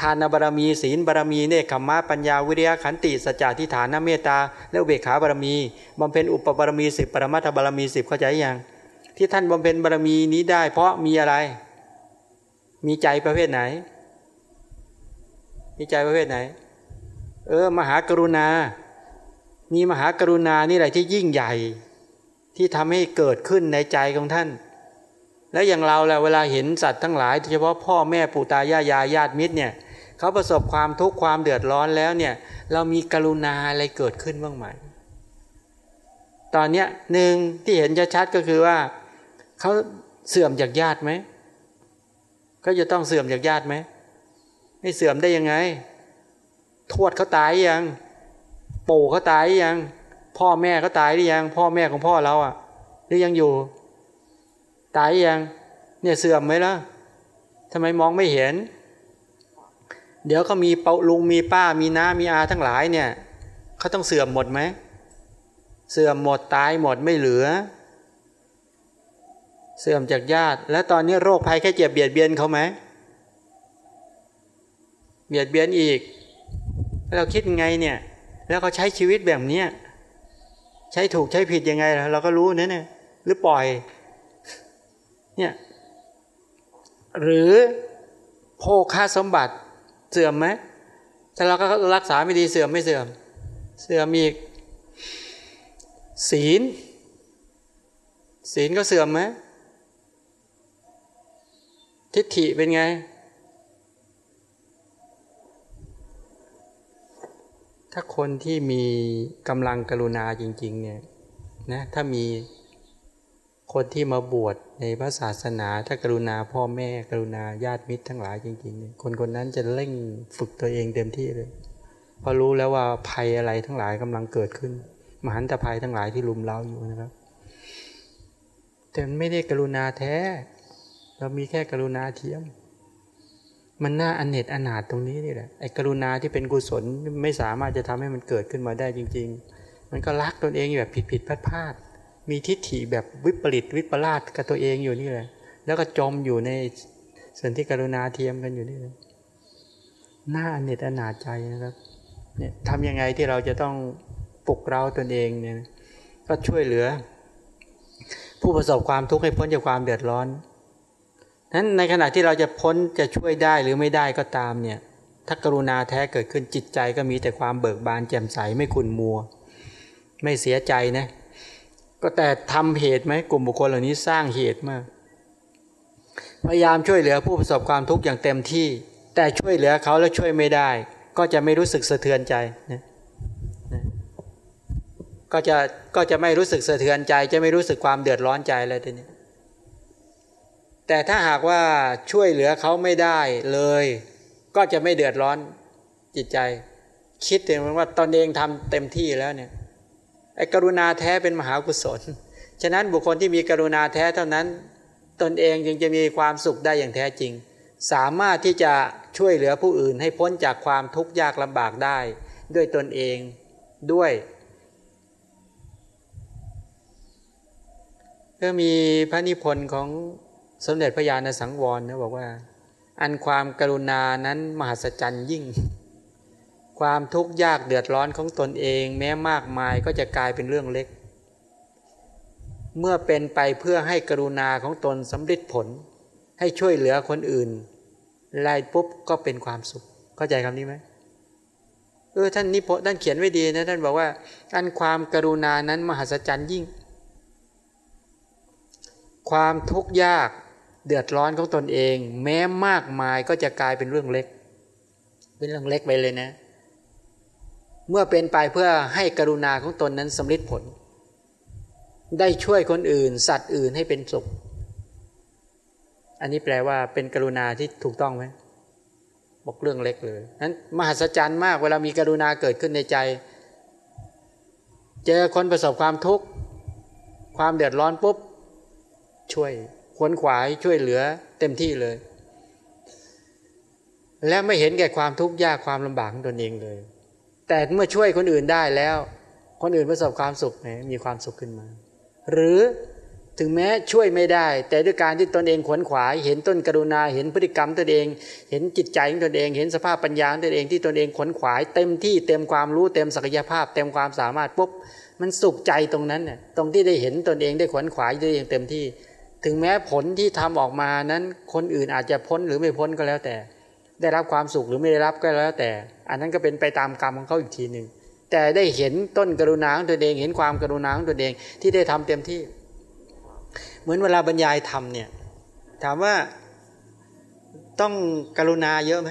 ทานบารมีศีลบารมีเนคขมะปัญญาวิริยะขันติสัจจะทิฏฐานเมตตา และเบขาบารมีบำเพ็ญอุปบารมีสิบปรมัตถบารมีสิบเข้าใจยังที่ท่านบำเพ็ญบารมีนี้ได้ เพราะมีอะไร มีใจประเภทไหน มีใจประเภทไหน เออ มหากรุณา มีมหากรุณานี่แหละที่ยิ่งใหญ่ ที่ทำให้เกิดขึ้นในใจของท่าน แล้วอย่างเราแหละเวลาเห็นสัตว์ทั้งหลายโดยเฉพาะพ่อแม่ปู่ตายายายญาติมิตรเนี่ยเขาประสบความทุกข์ความเดือดร้อนแล้วเนี่ย เรามีกรุณาอะไรเกิดขึ้นบ้างไหมตอนเนี้ยหนึ่งที่เห็นชัดๆก็คือว่าเขาเสื่อมจากญาติไหมเขาจะต้องเสื่อมจากญาติไหมไม่เสื่อมได้ยังไง ทวดเขาตายยัง ปู่เขาตายยัง พ่อแม่เขาตายหรือยัง พ่อแม่ของพ่อเราอะ หรือยังอยู่ ตายยัง เนี่ยเสื่อมไหมล่ะทำไมมองไม่เห็น เดี๋ยวเขามีเปาลุงมีป้ามีน้ามีอาทั้งหลายเนี่ยเขาต้องเสื่อมหมดไหมเสื่อมหมดตายหมดไม่เหลือ เสื่อมจากญาติ แล้วตอนนี้โรคภัยแค่เจ็บเบียดเบียนเขาไหมเบียดเบียนอีก เราคิดยังไงเนี่ย แล้วเขาใช้ชีวิตแบบเนี้ยใช้ถูกใช้ผิดยังไง เราก็รู้นะเนี่ยหรือปล่อย เนี่ย หรือโภค่าสมบัติเสื่อมไหมถ้าเราก็รักษาไม่ดีเสื่อมไม่เสื่อม เสื่อมอีก ศีล ศีลก็เสื่อมไหมทิฏฐิเป็นไง ถ้าคนที่มีกำลังกรุณาจริง ๆ เนี่ยนะถ้ามีคนที่มาบวชในพระศาสนาถ้ากรุณาพ่อแม่กรุณาญาติมิตรทั้งหลายจริงๆเนี่ยคนคนนั้นจะเร่งฝึกตัวเองเต็มที่เลยเพราะรู้แล้วว่าภัยอะไรทั้งหลายกำลังเกิดขึ้น มหันตภัยทั้งหลายที่ลุมเราอยู่นะครับ แต่ไม่ได้กรุณาแท้ เรามีแค่กรุณาเทียม มันน่าอนเนตอนาถตรงนี้นี่แหละไอ้กรุณาที่เป็นกุศลไม่สามารถจะทำให้มันเกิดขึ้นมาได้จริง ๆ มันก็รักตนเองแบบผิดผิดพลาดพลาดมีทิฏฐิแบบวิปริตวิปลาสกับตัวเองอยู่นี่แหละแล้วก็จมอยู่ในส่วนที่กรุณาเทียมกันอยู่นี่หน้าอเนตอนาใจนะครับเนี่ยทำยังไงที่เราจะต้องปลุกเราตนเองเนี่ยก็ช่วยเหลือ ผู้ประสบความทุกข์ให้พ้นจากความเดือดร้อน นั้นในขณะที่เราจะพ้นจะช่วยได้หรือไม่ได้ก็ตามเนี่ยถ้ากรุณาแท้เกิดขึ้นจิตใจก็มีแต่ความเบิกบานแจ่มใสไม่ขุนมัว ไม่เสียใจนะก็แต่ทำเหตุไหมกลุ่มบุคคลเหล่านี้สร้างเหตุมาก พยายามช่วยเหลือผู้ประสบความทุกข์อย่างเต็มที่ แต่ช่วยเหลือเขาแล้วช่วยไม่ได้ ก็จะไม่รู้สึกสะเทือนใจนะก็จะก็จะไม่รู้สึกสะเทือนใจ จะไม่รู้สึกความเดือดร้อนใจอะไรทีนี้ แต่ถ้าหากว่าช่วยเหลือเขาไม่ได้เลย ก็จะไม่เดือดร้อนจิตใจ คิดถึงว่าตนเองทำเต็มที่แล้วเนี่ยไอ้กรุณาแท้เป็นมหากุศล ฉะนั้นบุคคลที่มีกรุณาแท้เท่านั้น ตนเองจึงจะมีความสุขได้อย่างแท้จริง สามารถที่จะช่วยเหลือผู้อื่นให้พ้นจากความทุกข์ยากลำบากได้ ด้วยตนเองด้วยก็มีพระนิพนธ์ของ สมเด็จพระญาณสังวรนะบอกว่า อันความกรุณานั้นมหัศจรรย์ยิ่ง ความทุกข์ยากเดือดร้อนของตนเอง แม้มากมายก็จะกลายเป็นเรื่องเล็ก เมื่อเป็นไปเพื่อให้กรุณาของตนสำเร็จผล ให้ช่วยเหลือคนอื่นไล่ปุ๊บก็เป็นความสุข เข้าใจคำนี้ไหมเออท่านนิพนธ์ท่านเขียนไว้ดีนะท่านบอกว่า อันความกรุณานั้นมหัศจรรย์ยิ่ง ความทุกข์ยาก เดือดร้อนของตนเอง แม้มากมายก็จะกลายเป็นเรื่องเล็ก เป็นเรื่องเล็กไปเลยนะ เมื่อเป็นไปเพื่อให้กรุณาของตนนั้นสำเร็จผล ได้ช่วยคนอื่น สัตว์อื่นให้เป็นสุข อันนี้แปลว่าเป็นกรุณาที่ถูกต้องไหมบอกเรื่องเล็กเลยนั้นมหัศจรรย์มากเวลามีกรุณาเกิดขึ้นในใจ เจอคนประสบความทุกข์ความเดือดร้อนปุ๊บช่วย ขวนขวายช่วยเหลือเต็มที่เลย และไม่เห็นแก่ความทุกข์ยากความลำบากของตนเองเลย แต่เมื่อช่วยคนอื่นได้แล้ว คนอื่นประสบความสุขมีความสุขขึ้นมา หรือถึงแม้ช่วยไม่ได้ แต่ด้วยการที่ตนเองขวนขวาย เห็นต้นกรุณา เห็นพฤติกรรมตนเอง เห็นจิตใจของตนเอง เห็นสภาพปัญญาตนเองที่ตนเองขวนขวาย เต็มที่เต็มความรู้เต็มศักยภาพ เต็มความสามารถปุ๊บมันสุขใจตรงนั้นน่ยตรงที่ได้เห็นตนเองได้ขวนขวายตัวเองเต็มที่ ถึงแม้ผลที่ทำออกมานั้นคนอื่นอาจจะพ้นหรือไม่พ้นก็แล้วแต่ ได้รับความสุขหรือไม่ได้รับก็แล้วแต่ อันนั้นก็เป็นไปตามกรรมของเขาอีกทีหนึ่งแต่ได้เห็นต้นกรุณาของตัวเอง เห็นความกรุณาของตัวเองที่ได้ทำเต็มที่ เหมือนเวลาบรรยายธรรมเนี่ยถามว่าต้องกรุณาเยอะไหม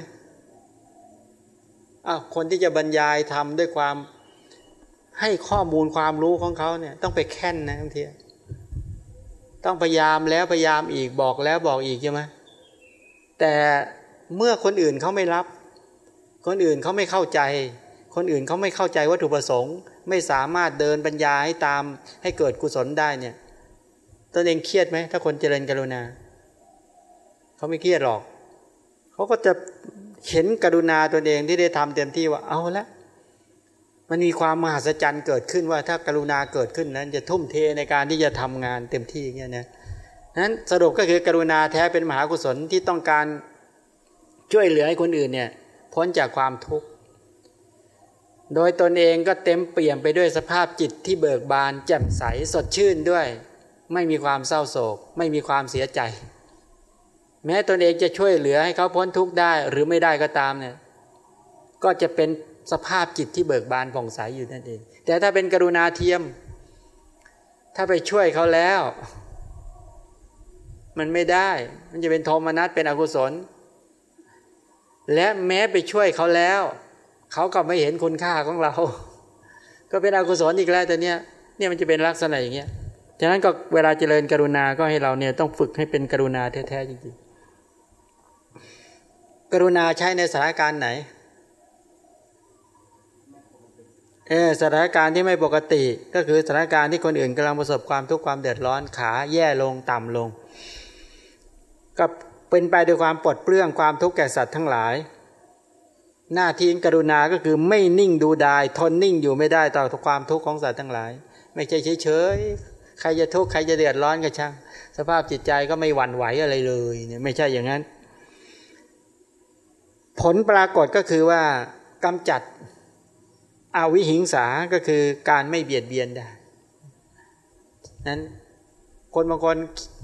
อ้าวคนที่จะบรรยายธรรมด้วยความให้ข้อมูลความรู้ของเขาเนี่ยต้องไปแค้นนะบางที ต้องพยายามแล้วพยายามอีกบอกแล้วบอกอีกใช่ไหมแต่เมื่อคนอื่นเขาไม่รับ คนอื่นเขาไม่เข้าใจ คนอื่นเขาไม่เข้าใจวัตถุประสงค์ ไม่สามารถเดินปัญญาให้ตามให้เกิดกุศลได้เนี่ยตนเองเครียดไหมถ้าคนเจริญกรุณาเขาไม่เครียดหรอกเขาก็จะเห็นกรุณาตนเองที่ได้ทำเต็มที่ว่าเอาละ มันมีความมหัศจรรย์เกิดขึ้นว่าถ้ากรุณาเกิดขึ้นนั้น จะทุ่มเทในการที่จะทำงานเต็มที่เงี้ยนะนั้นสรุปก็คือกรุณาแท้เป็นมหากุศลที่ต้องการช่วยเหลือให้คนอื่นเนี่ยพ้นจากความทุกข์ โดยตนเองก็เต็มเปี่ยมไปด้วยสภาพจิตที่เบิกบาน แจ่มใสสดชื่นด้วย ไม่มีความเศร้าโศก ไม่มีความเสียใจ แม้ตนเองจะช่วยเหลือให้เขาพ้นทุกข์ได้หรือไม่ได้ก็ตามเนี่ยก็จะเป็น สภาพจิตที่เบิกบานผ่องใสอยู่นั่นเอง แต่ถ้าเป็นกรุณาเทียม ถ้าไปช่วยเขาแล้ว มันไม่ได้ มันจะเป็นโทมนัสเป็นอกุศล และแม้ไปช่วยเขาแล้ว เขาก็ไม่เห็นคุณค่าของเรา ก็เป็นอกุศลอีกแล้วแต่เนี้ยเนี่ยมันจะเป็นลักษณะอย่างเงี้ยฉะนั้นก็เวลาเจริญกรุณาก็ให้เราเนี่ยต้องฝึกให้เป็นกรุณาแท้ๆจริงๆ กรุณาใช้ในสถานการณ์ไหนเออ สถานการณ์ที่ไม่ปกติ ก็คือสถานการณ์ที่คนอื่นกำลังประสบความทุกข์ความเดือดร้อนขาแย่ลงต่ำลง ก็เป็นไปด้วยความปลดเปลื้องความทุกข์แก่สัตว์ทั้งหลาย หน้าที่กรุณาก็คือไม่นิ่งดูดาย ทนนิ่งอยู่ไม่ได้ต่อความทุกข์ของสัตว์ทั้งหลาย ไม่ใช่เฉยๆใครจะทุกข์ใครจะเดือดร้อนก็ช่างสภาพจิตใจก็ไม่หวั่นไหวอะไรเลยเนี่ยไม่ใช่อย่างนั้น ผลปรากฏก็คือว่ากำจัด อาวิหิงสาก็คือการไม่เบียดเบียนได้นั้นคนบางคน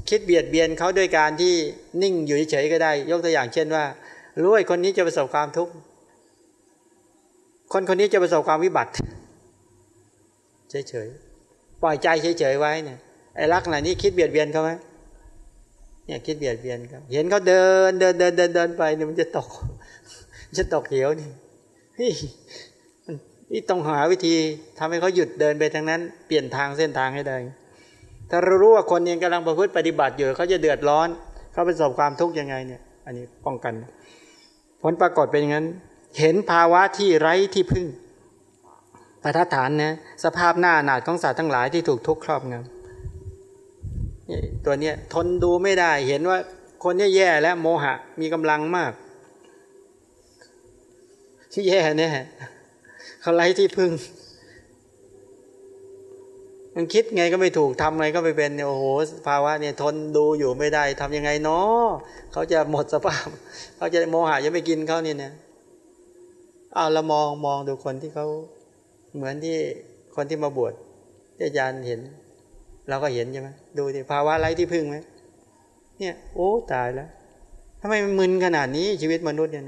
คิดเบียดเบียนเขาด้วยการที่นิ่งอยู่เฉยก็ได้ ยกตัวอย่างเช่นว่ารู้ไอ้คนนี้จะประสบความทุกข์คนคนนี้จะประสบความวิบัติเฉยๆปล่อยใจเฉยๆไว้เนี่ยไอ้รักไหนนี้คิดเบียดเบียนเขาไหมเนี่ยคิดเบียดเบียนครับเห็นเขาเดินเดินเดินเดินเดินไปเนี่ยมันจะตก จะตกเหวนี่ นี่ต้องหาวิธีทำให้เขาหยุดเดินไปทางนั้น เปลี่ยนทางเส้นทางให้ได้ ถ้าเรารู้ว่าคนนี้กำลังประพฤติปฏิบัติอยู่เขาจะเดือดร้อน เขาประสบความทุกข์ยังไงเนี่ย อันนี้ป้องกัน ผลปรากฏเป็นอย่างนั้น เห็นภาวะที่ไร้ที่พึ่งประทัฐานนะสภาพหน้าหนาดของสัตว์ทั้งหลายที่ถูกทุกข์ครอบงำตัวเนี้ยทนดูไม่ได้เห็นว่าคนนี้แย่และโมหะมีกำลังมากที่แย่เนี่ย เขาไร้ที่พึ่ง มันคิดไงก็ไม่ถูกทำไงก็ไม่เป็นโอ้โหภาวะเนี่ยทนดูอยู่ไม่ได้ทำยังไงเนาะเขาจะหมดสภาพ เขาจะโมหะจะไม่กินเขาเนี่ยนะเอาเรามองมองดูคนที่เขาเหมือนที่คนที่มาบวชอาจารย์เห็น เราก็เห็นใช่ไหมดูดิภาวะไร้ที่พึ่งไหมเนี่ย โอ้ตายแล้วทำไมมึนขนาดนี้ชีวิตมนุษย์เนี่ย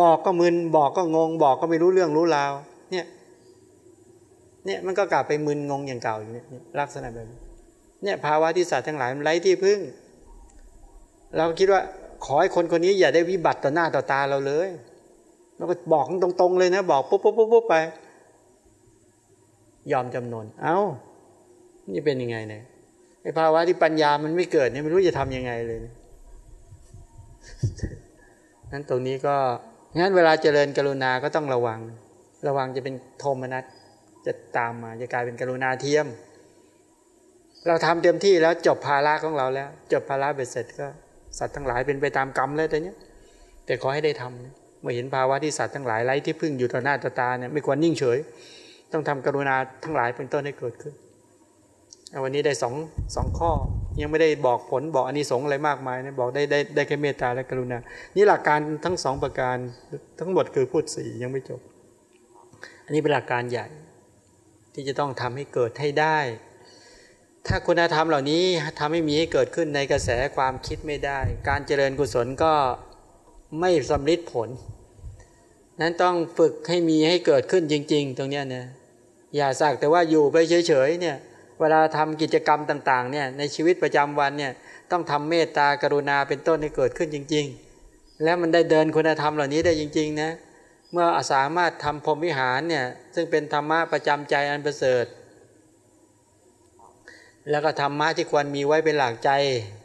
บอกก็มึนบอกก็งง บอกก็ไม่รู้เรื่องรู้ราวเนี่ยเนี่ยมันก็กลับไปมึนงงอย่างเก่าอยู่เนี่ยลักษณะแบบนี้เนี่ยภาวะที่สัตว์ทั้งหลายมันไร้ที่พึ่ง เราคิดว่าขอให้คนคนนี้อย่าได้วิบัติต่อหน้าต่อตาเราเลยเราก็บอกตรงๆเลยนะบอกปุ๊บปุ๊บปุ๊บปุ๊บไป ยอมจำนนเอา้านี่เป็นยังไงเนี่ยไอ้ภาวะที่ปัญญามันไม่เกิดเนี่ยไม่รู้จะทำยังไงเลยนั้นตรงนี้ก็ งั้นเวลาเจริญกรุณาก็ต้องระวัง ระวังจะเป็นโทมนัสจะตามมาจะกลายเป็นกรุณาเทียม เราทำเต็มที่แล้วจบภาระของเราแล้ว จบภาระเบ็ดเสร็จก็สัตว์ทั้งหลายเป็นไปตามกรรมแล้วแต่เนี้ยแต่ขอให้ได้ทำเมื่อเห็นภาวะที่สัตว์ทั้งหลายไร้ที่พึ่งอยู่ต่อหน้าต่อตาเนี่ยไม่ควรนิ่งเฉย ต้องทำกรุณาทั้งหลายเป็นต้นให้เกิดขึ้น วันนี้ได้สองสองข้อ ยังไม่ได้บอกผลบอกอันนี้สงอะไรมากมายนะบอกได้ได้ได้แค่เมตตาและกรุณา นี่หลักการทั้งสองประการทั้งหมดคือพูดสี่ยังไม่จบ อันนี้เป็นหลักการใหญ่ ที่จะต้องทำให้เกิดให้ได้ ถ้าคุณธรรมเหล่านี้ทำให้มีให้เกิดขึ้นในกระแสความคิดไม่ได้ การเจริญกุศลก็ไม่สำลิดผล นั้นต้องฝึกให้มีให้เกิดขึ้นจริง ๆ ตรงนี้นะอย่าสักแต่ว่าอยู่ไปเฉยๆเนี่ย เวลาทำกิจกรรมต่างๆเนี่ยในชีวิตประจำวันเนี่ยต้องทำเมตตากรุณาเป็นต้นให้เกิดขึ้นจริง ๆ แล้วมันได้เดินคุณธรรมเหล่านี้ได้จริงๆนะเมื่อสามารถทำพรหมวิหารเนี่ยซึ่งเป็นธรรมะประจำใจอันประเสริฐ แล้วก็ธรรมะที่ควรมีไว้เป็นหลักใจ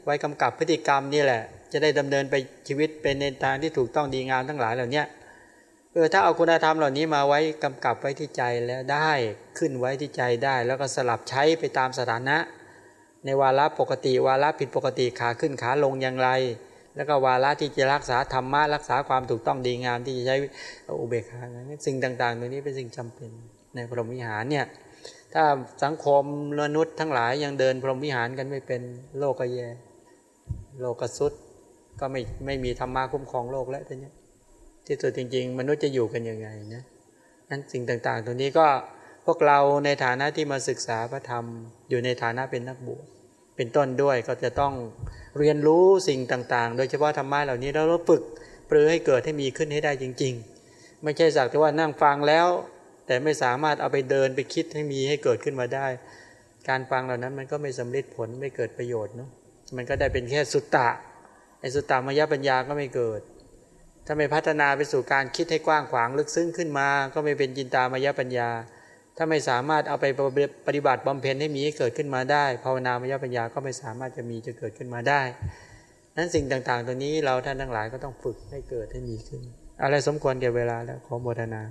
ไว้กำกับพฤติกรรมนี่แหละ จะได้ดำเนินไปชีวิตเป็นในทางที่ถูกต้องดีงามทั้งหลายเหล่านี้ เออถ้าเอาคุณธรรมเหล่านี้มาไว้กำกับไว้ที่ใจแล้วได้ขึ้นไว้ที่ใจได้ แล้วก็สลับใช้ไปตามสถานะ ในวาระปกติวาระผิดปกติขาขึ้นขาลงอย่างไร แล้วก็วาระที่จะรักษาธรรมะรักษาความถูกต้องดีงามที่จะใช้อุเบกขาสิ่งต่างๆ ตัวนี้เป็นสิ่งจำเป็นในพรหมวิหารเนี่ยถ้าสังคมมนุษย์ทั้งหลายยังเดินพรหมวิหารกันไม่เป็นโลกก็แย่โลกก็สุดก็ไม่ไม่มีธรรมะคุ้มครองโลกแล้วทีนี้ ที่สุดจริง ๆ มนุษย์จะอยู่กันยังไงนะนั้นสิ่งต่างๆตัวนี้ก็พวกเราในฐานะที่มาศึกษาพระธรรม อยู่ในฐานะเป็นนักบวชเป็นต้นด้วยก็จะต้องเรียนรู้สิ่งต่างๆ โดยเฉพาะธรรมะเหล่านี้แล้วเราฝึกปรือให้เกิดให้มีขึ้นให้ได้จริง ๆ ไม่ใช่สักแต่ว่านั่งฟังแล้ว แต่ไม่สามารถเอาไปเดินไปคิดให้มีให้เกิดขึ้นมาได้ การฟังเหล่านั้นมันก็ไม่สำเร็จผลไม่เกิดประโยชน์เนาะมันก็ได้เป็นแค่สุตตะไอ้สุตตามยปัญญาก็ไม่เกิด ถ้าไม่พัฒนาไปสู่การคิดให้กว้างขวางลึกซึ้งขึ้นมา ก็ไม่เป็นจินตามายปัญญา ถ้าไม่สามารถเอาไปปฏิบัติบำเพ็ญให้มีให้เกิดขึ้นมาได้ ภาวนามายปัญญาก็ไม่สามารถจะมีจะเกิดขึ้นมาได้ นั้นสิ่งต่างๆ ตัวนี้เราท่านทั้งหลายก็ต้องฝึกให้เกิดให้มีขึ้น อะไรสมควรแก่เวลาแล้วขอโมทนา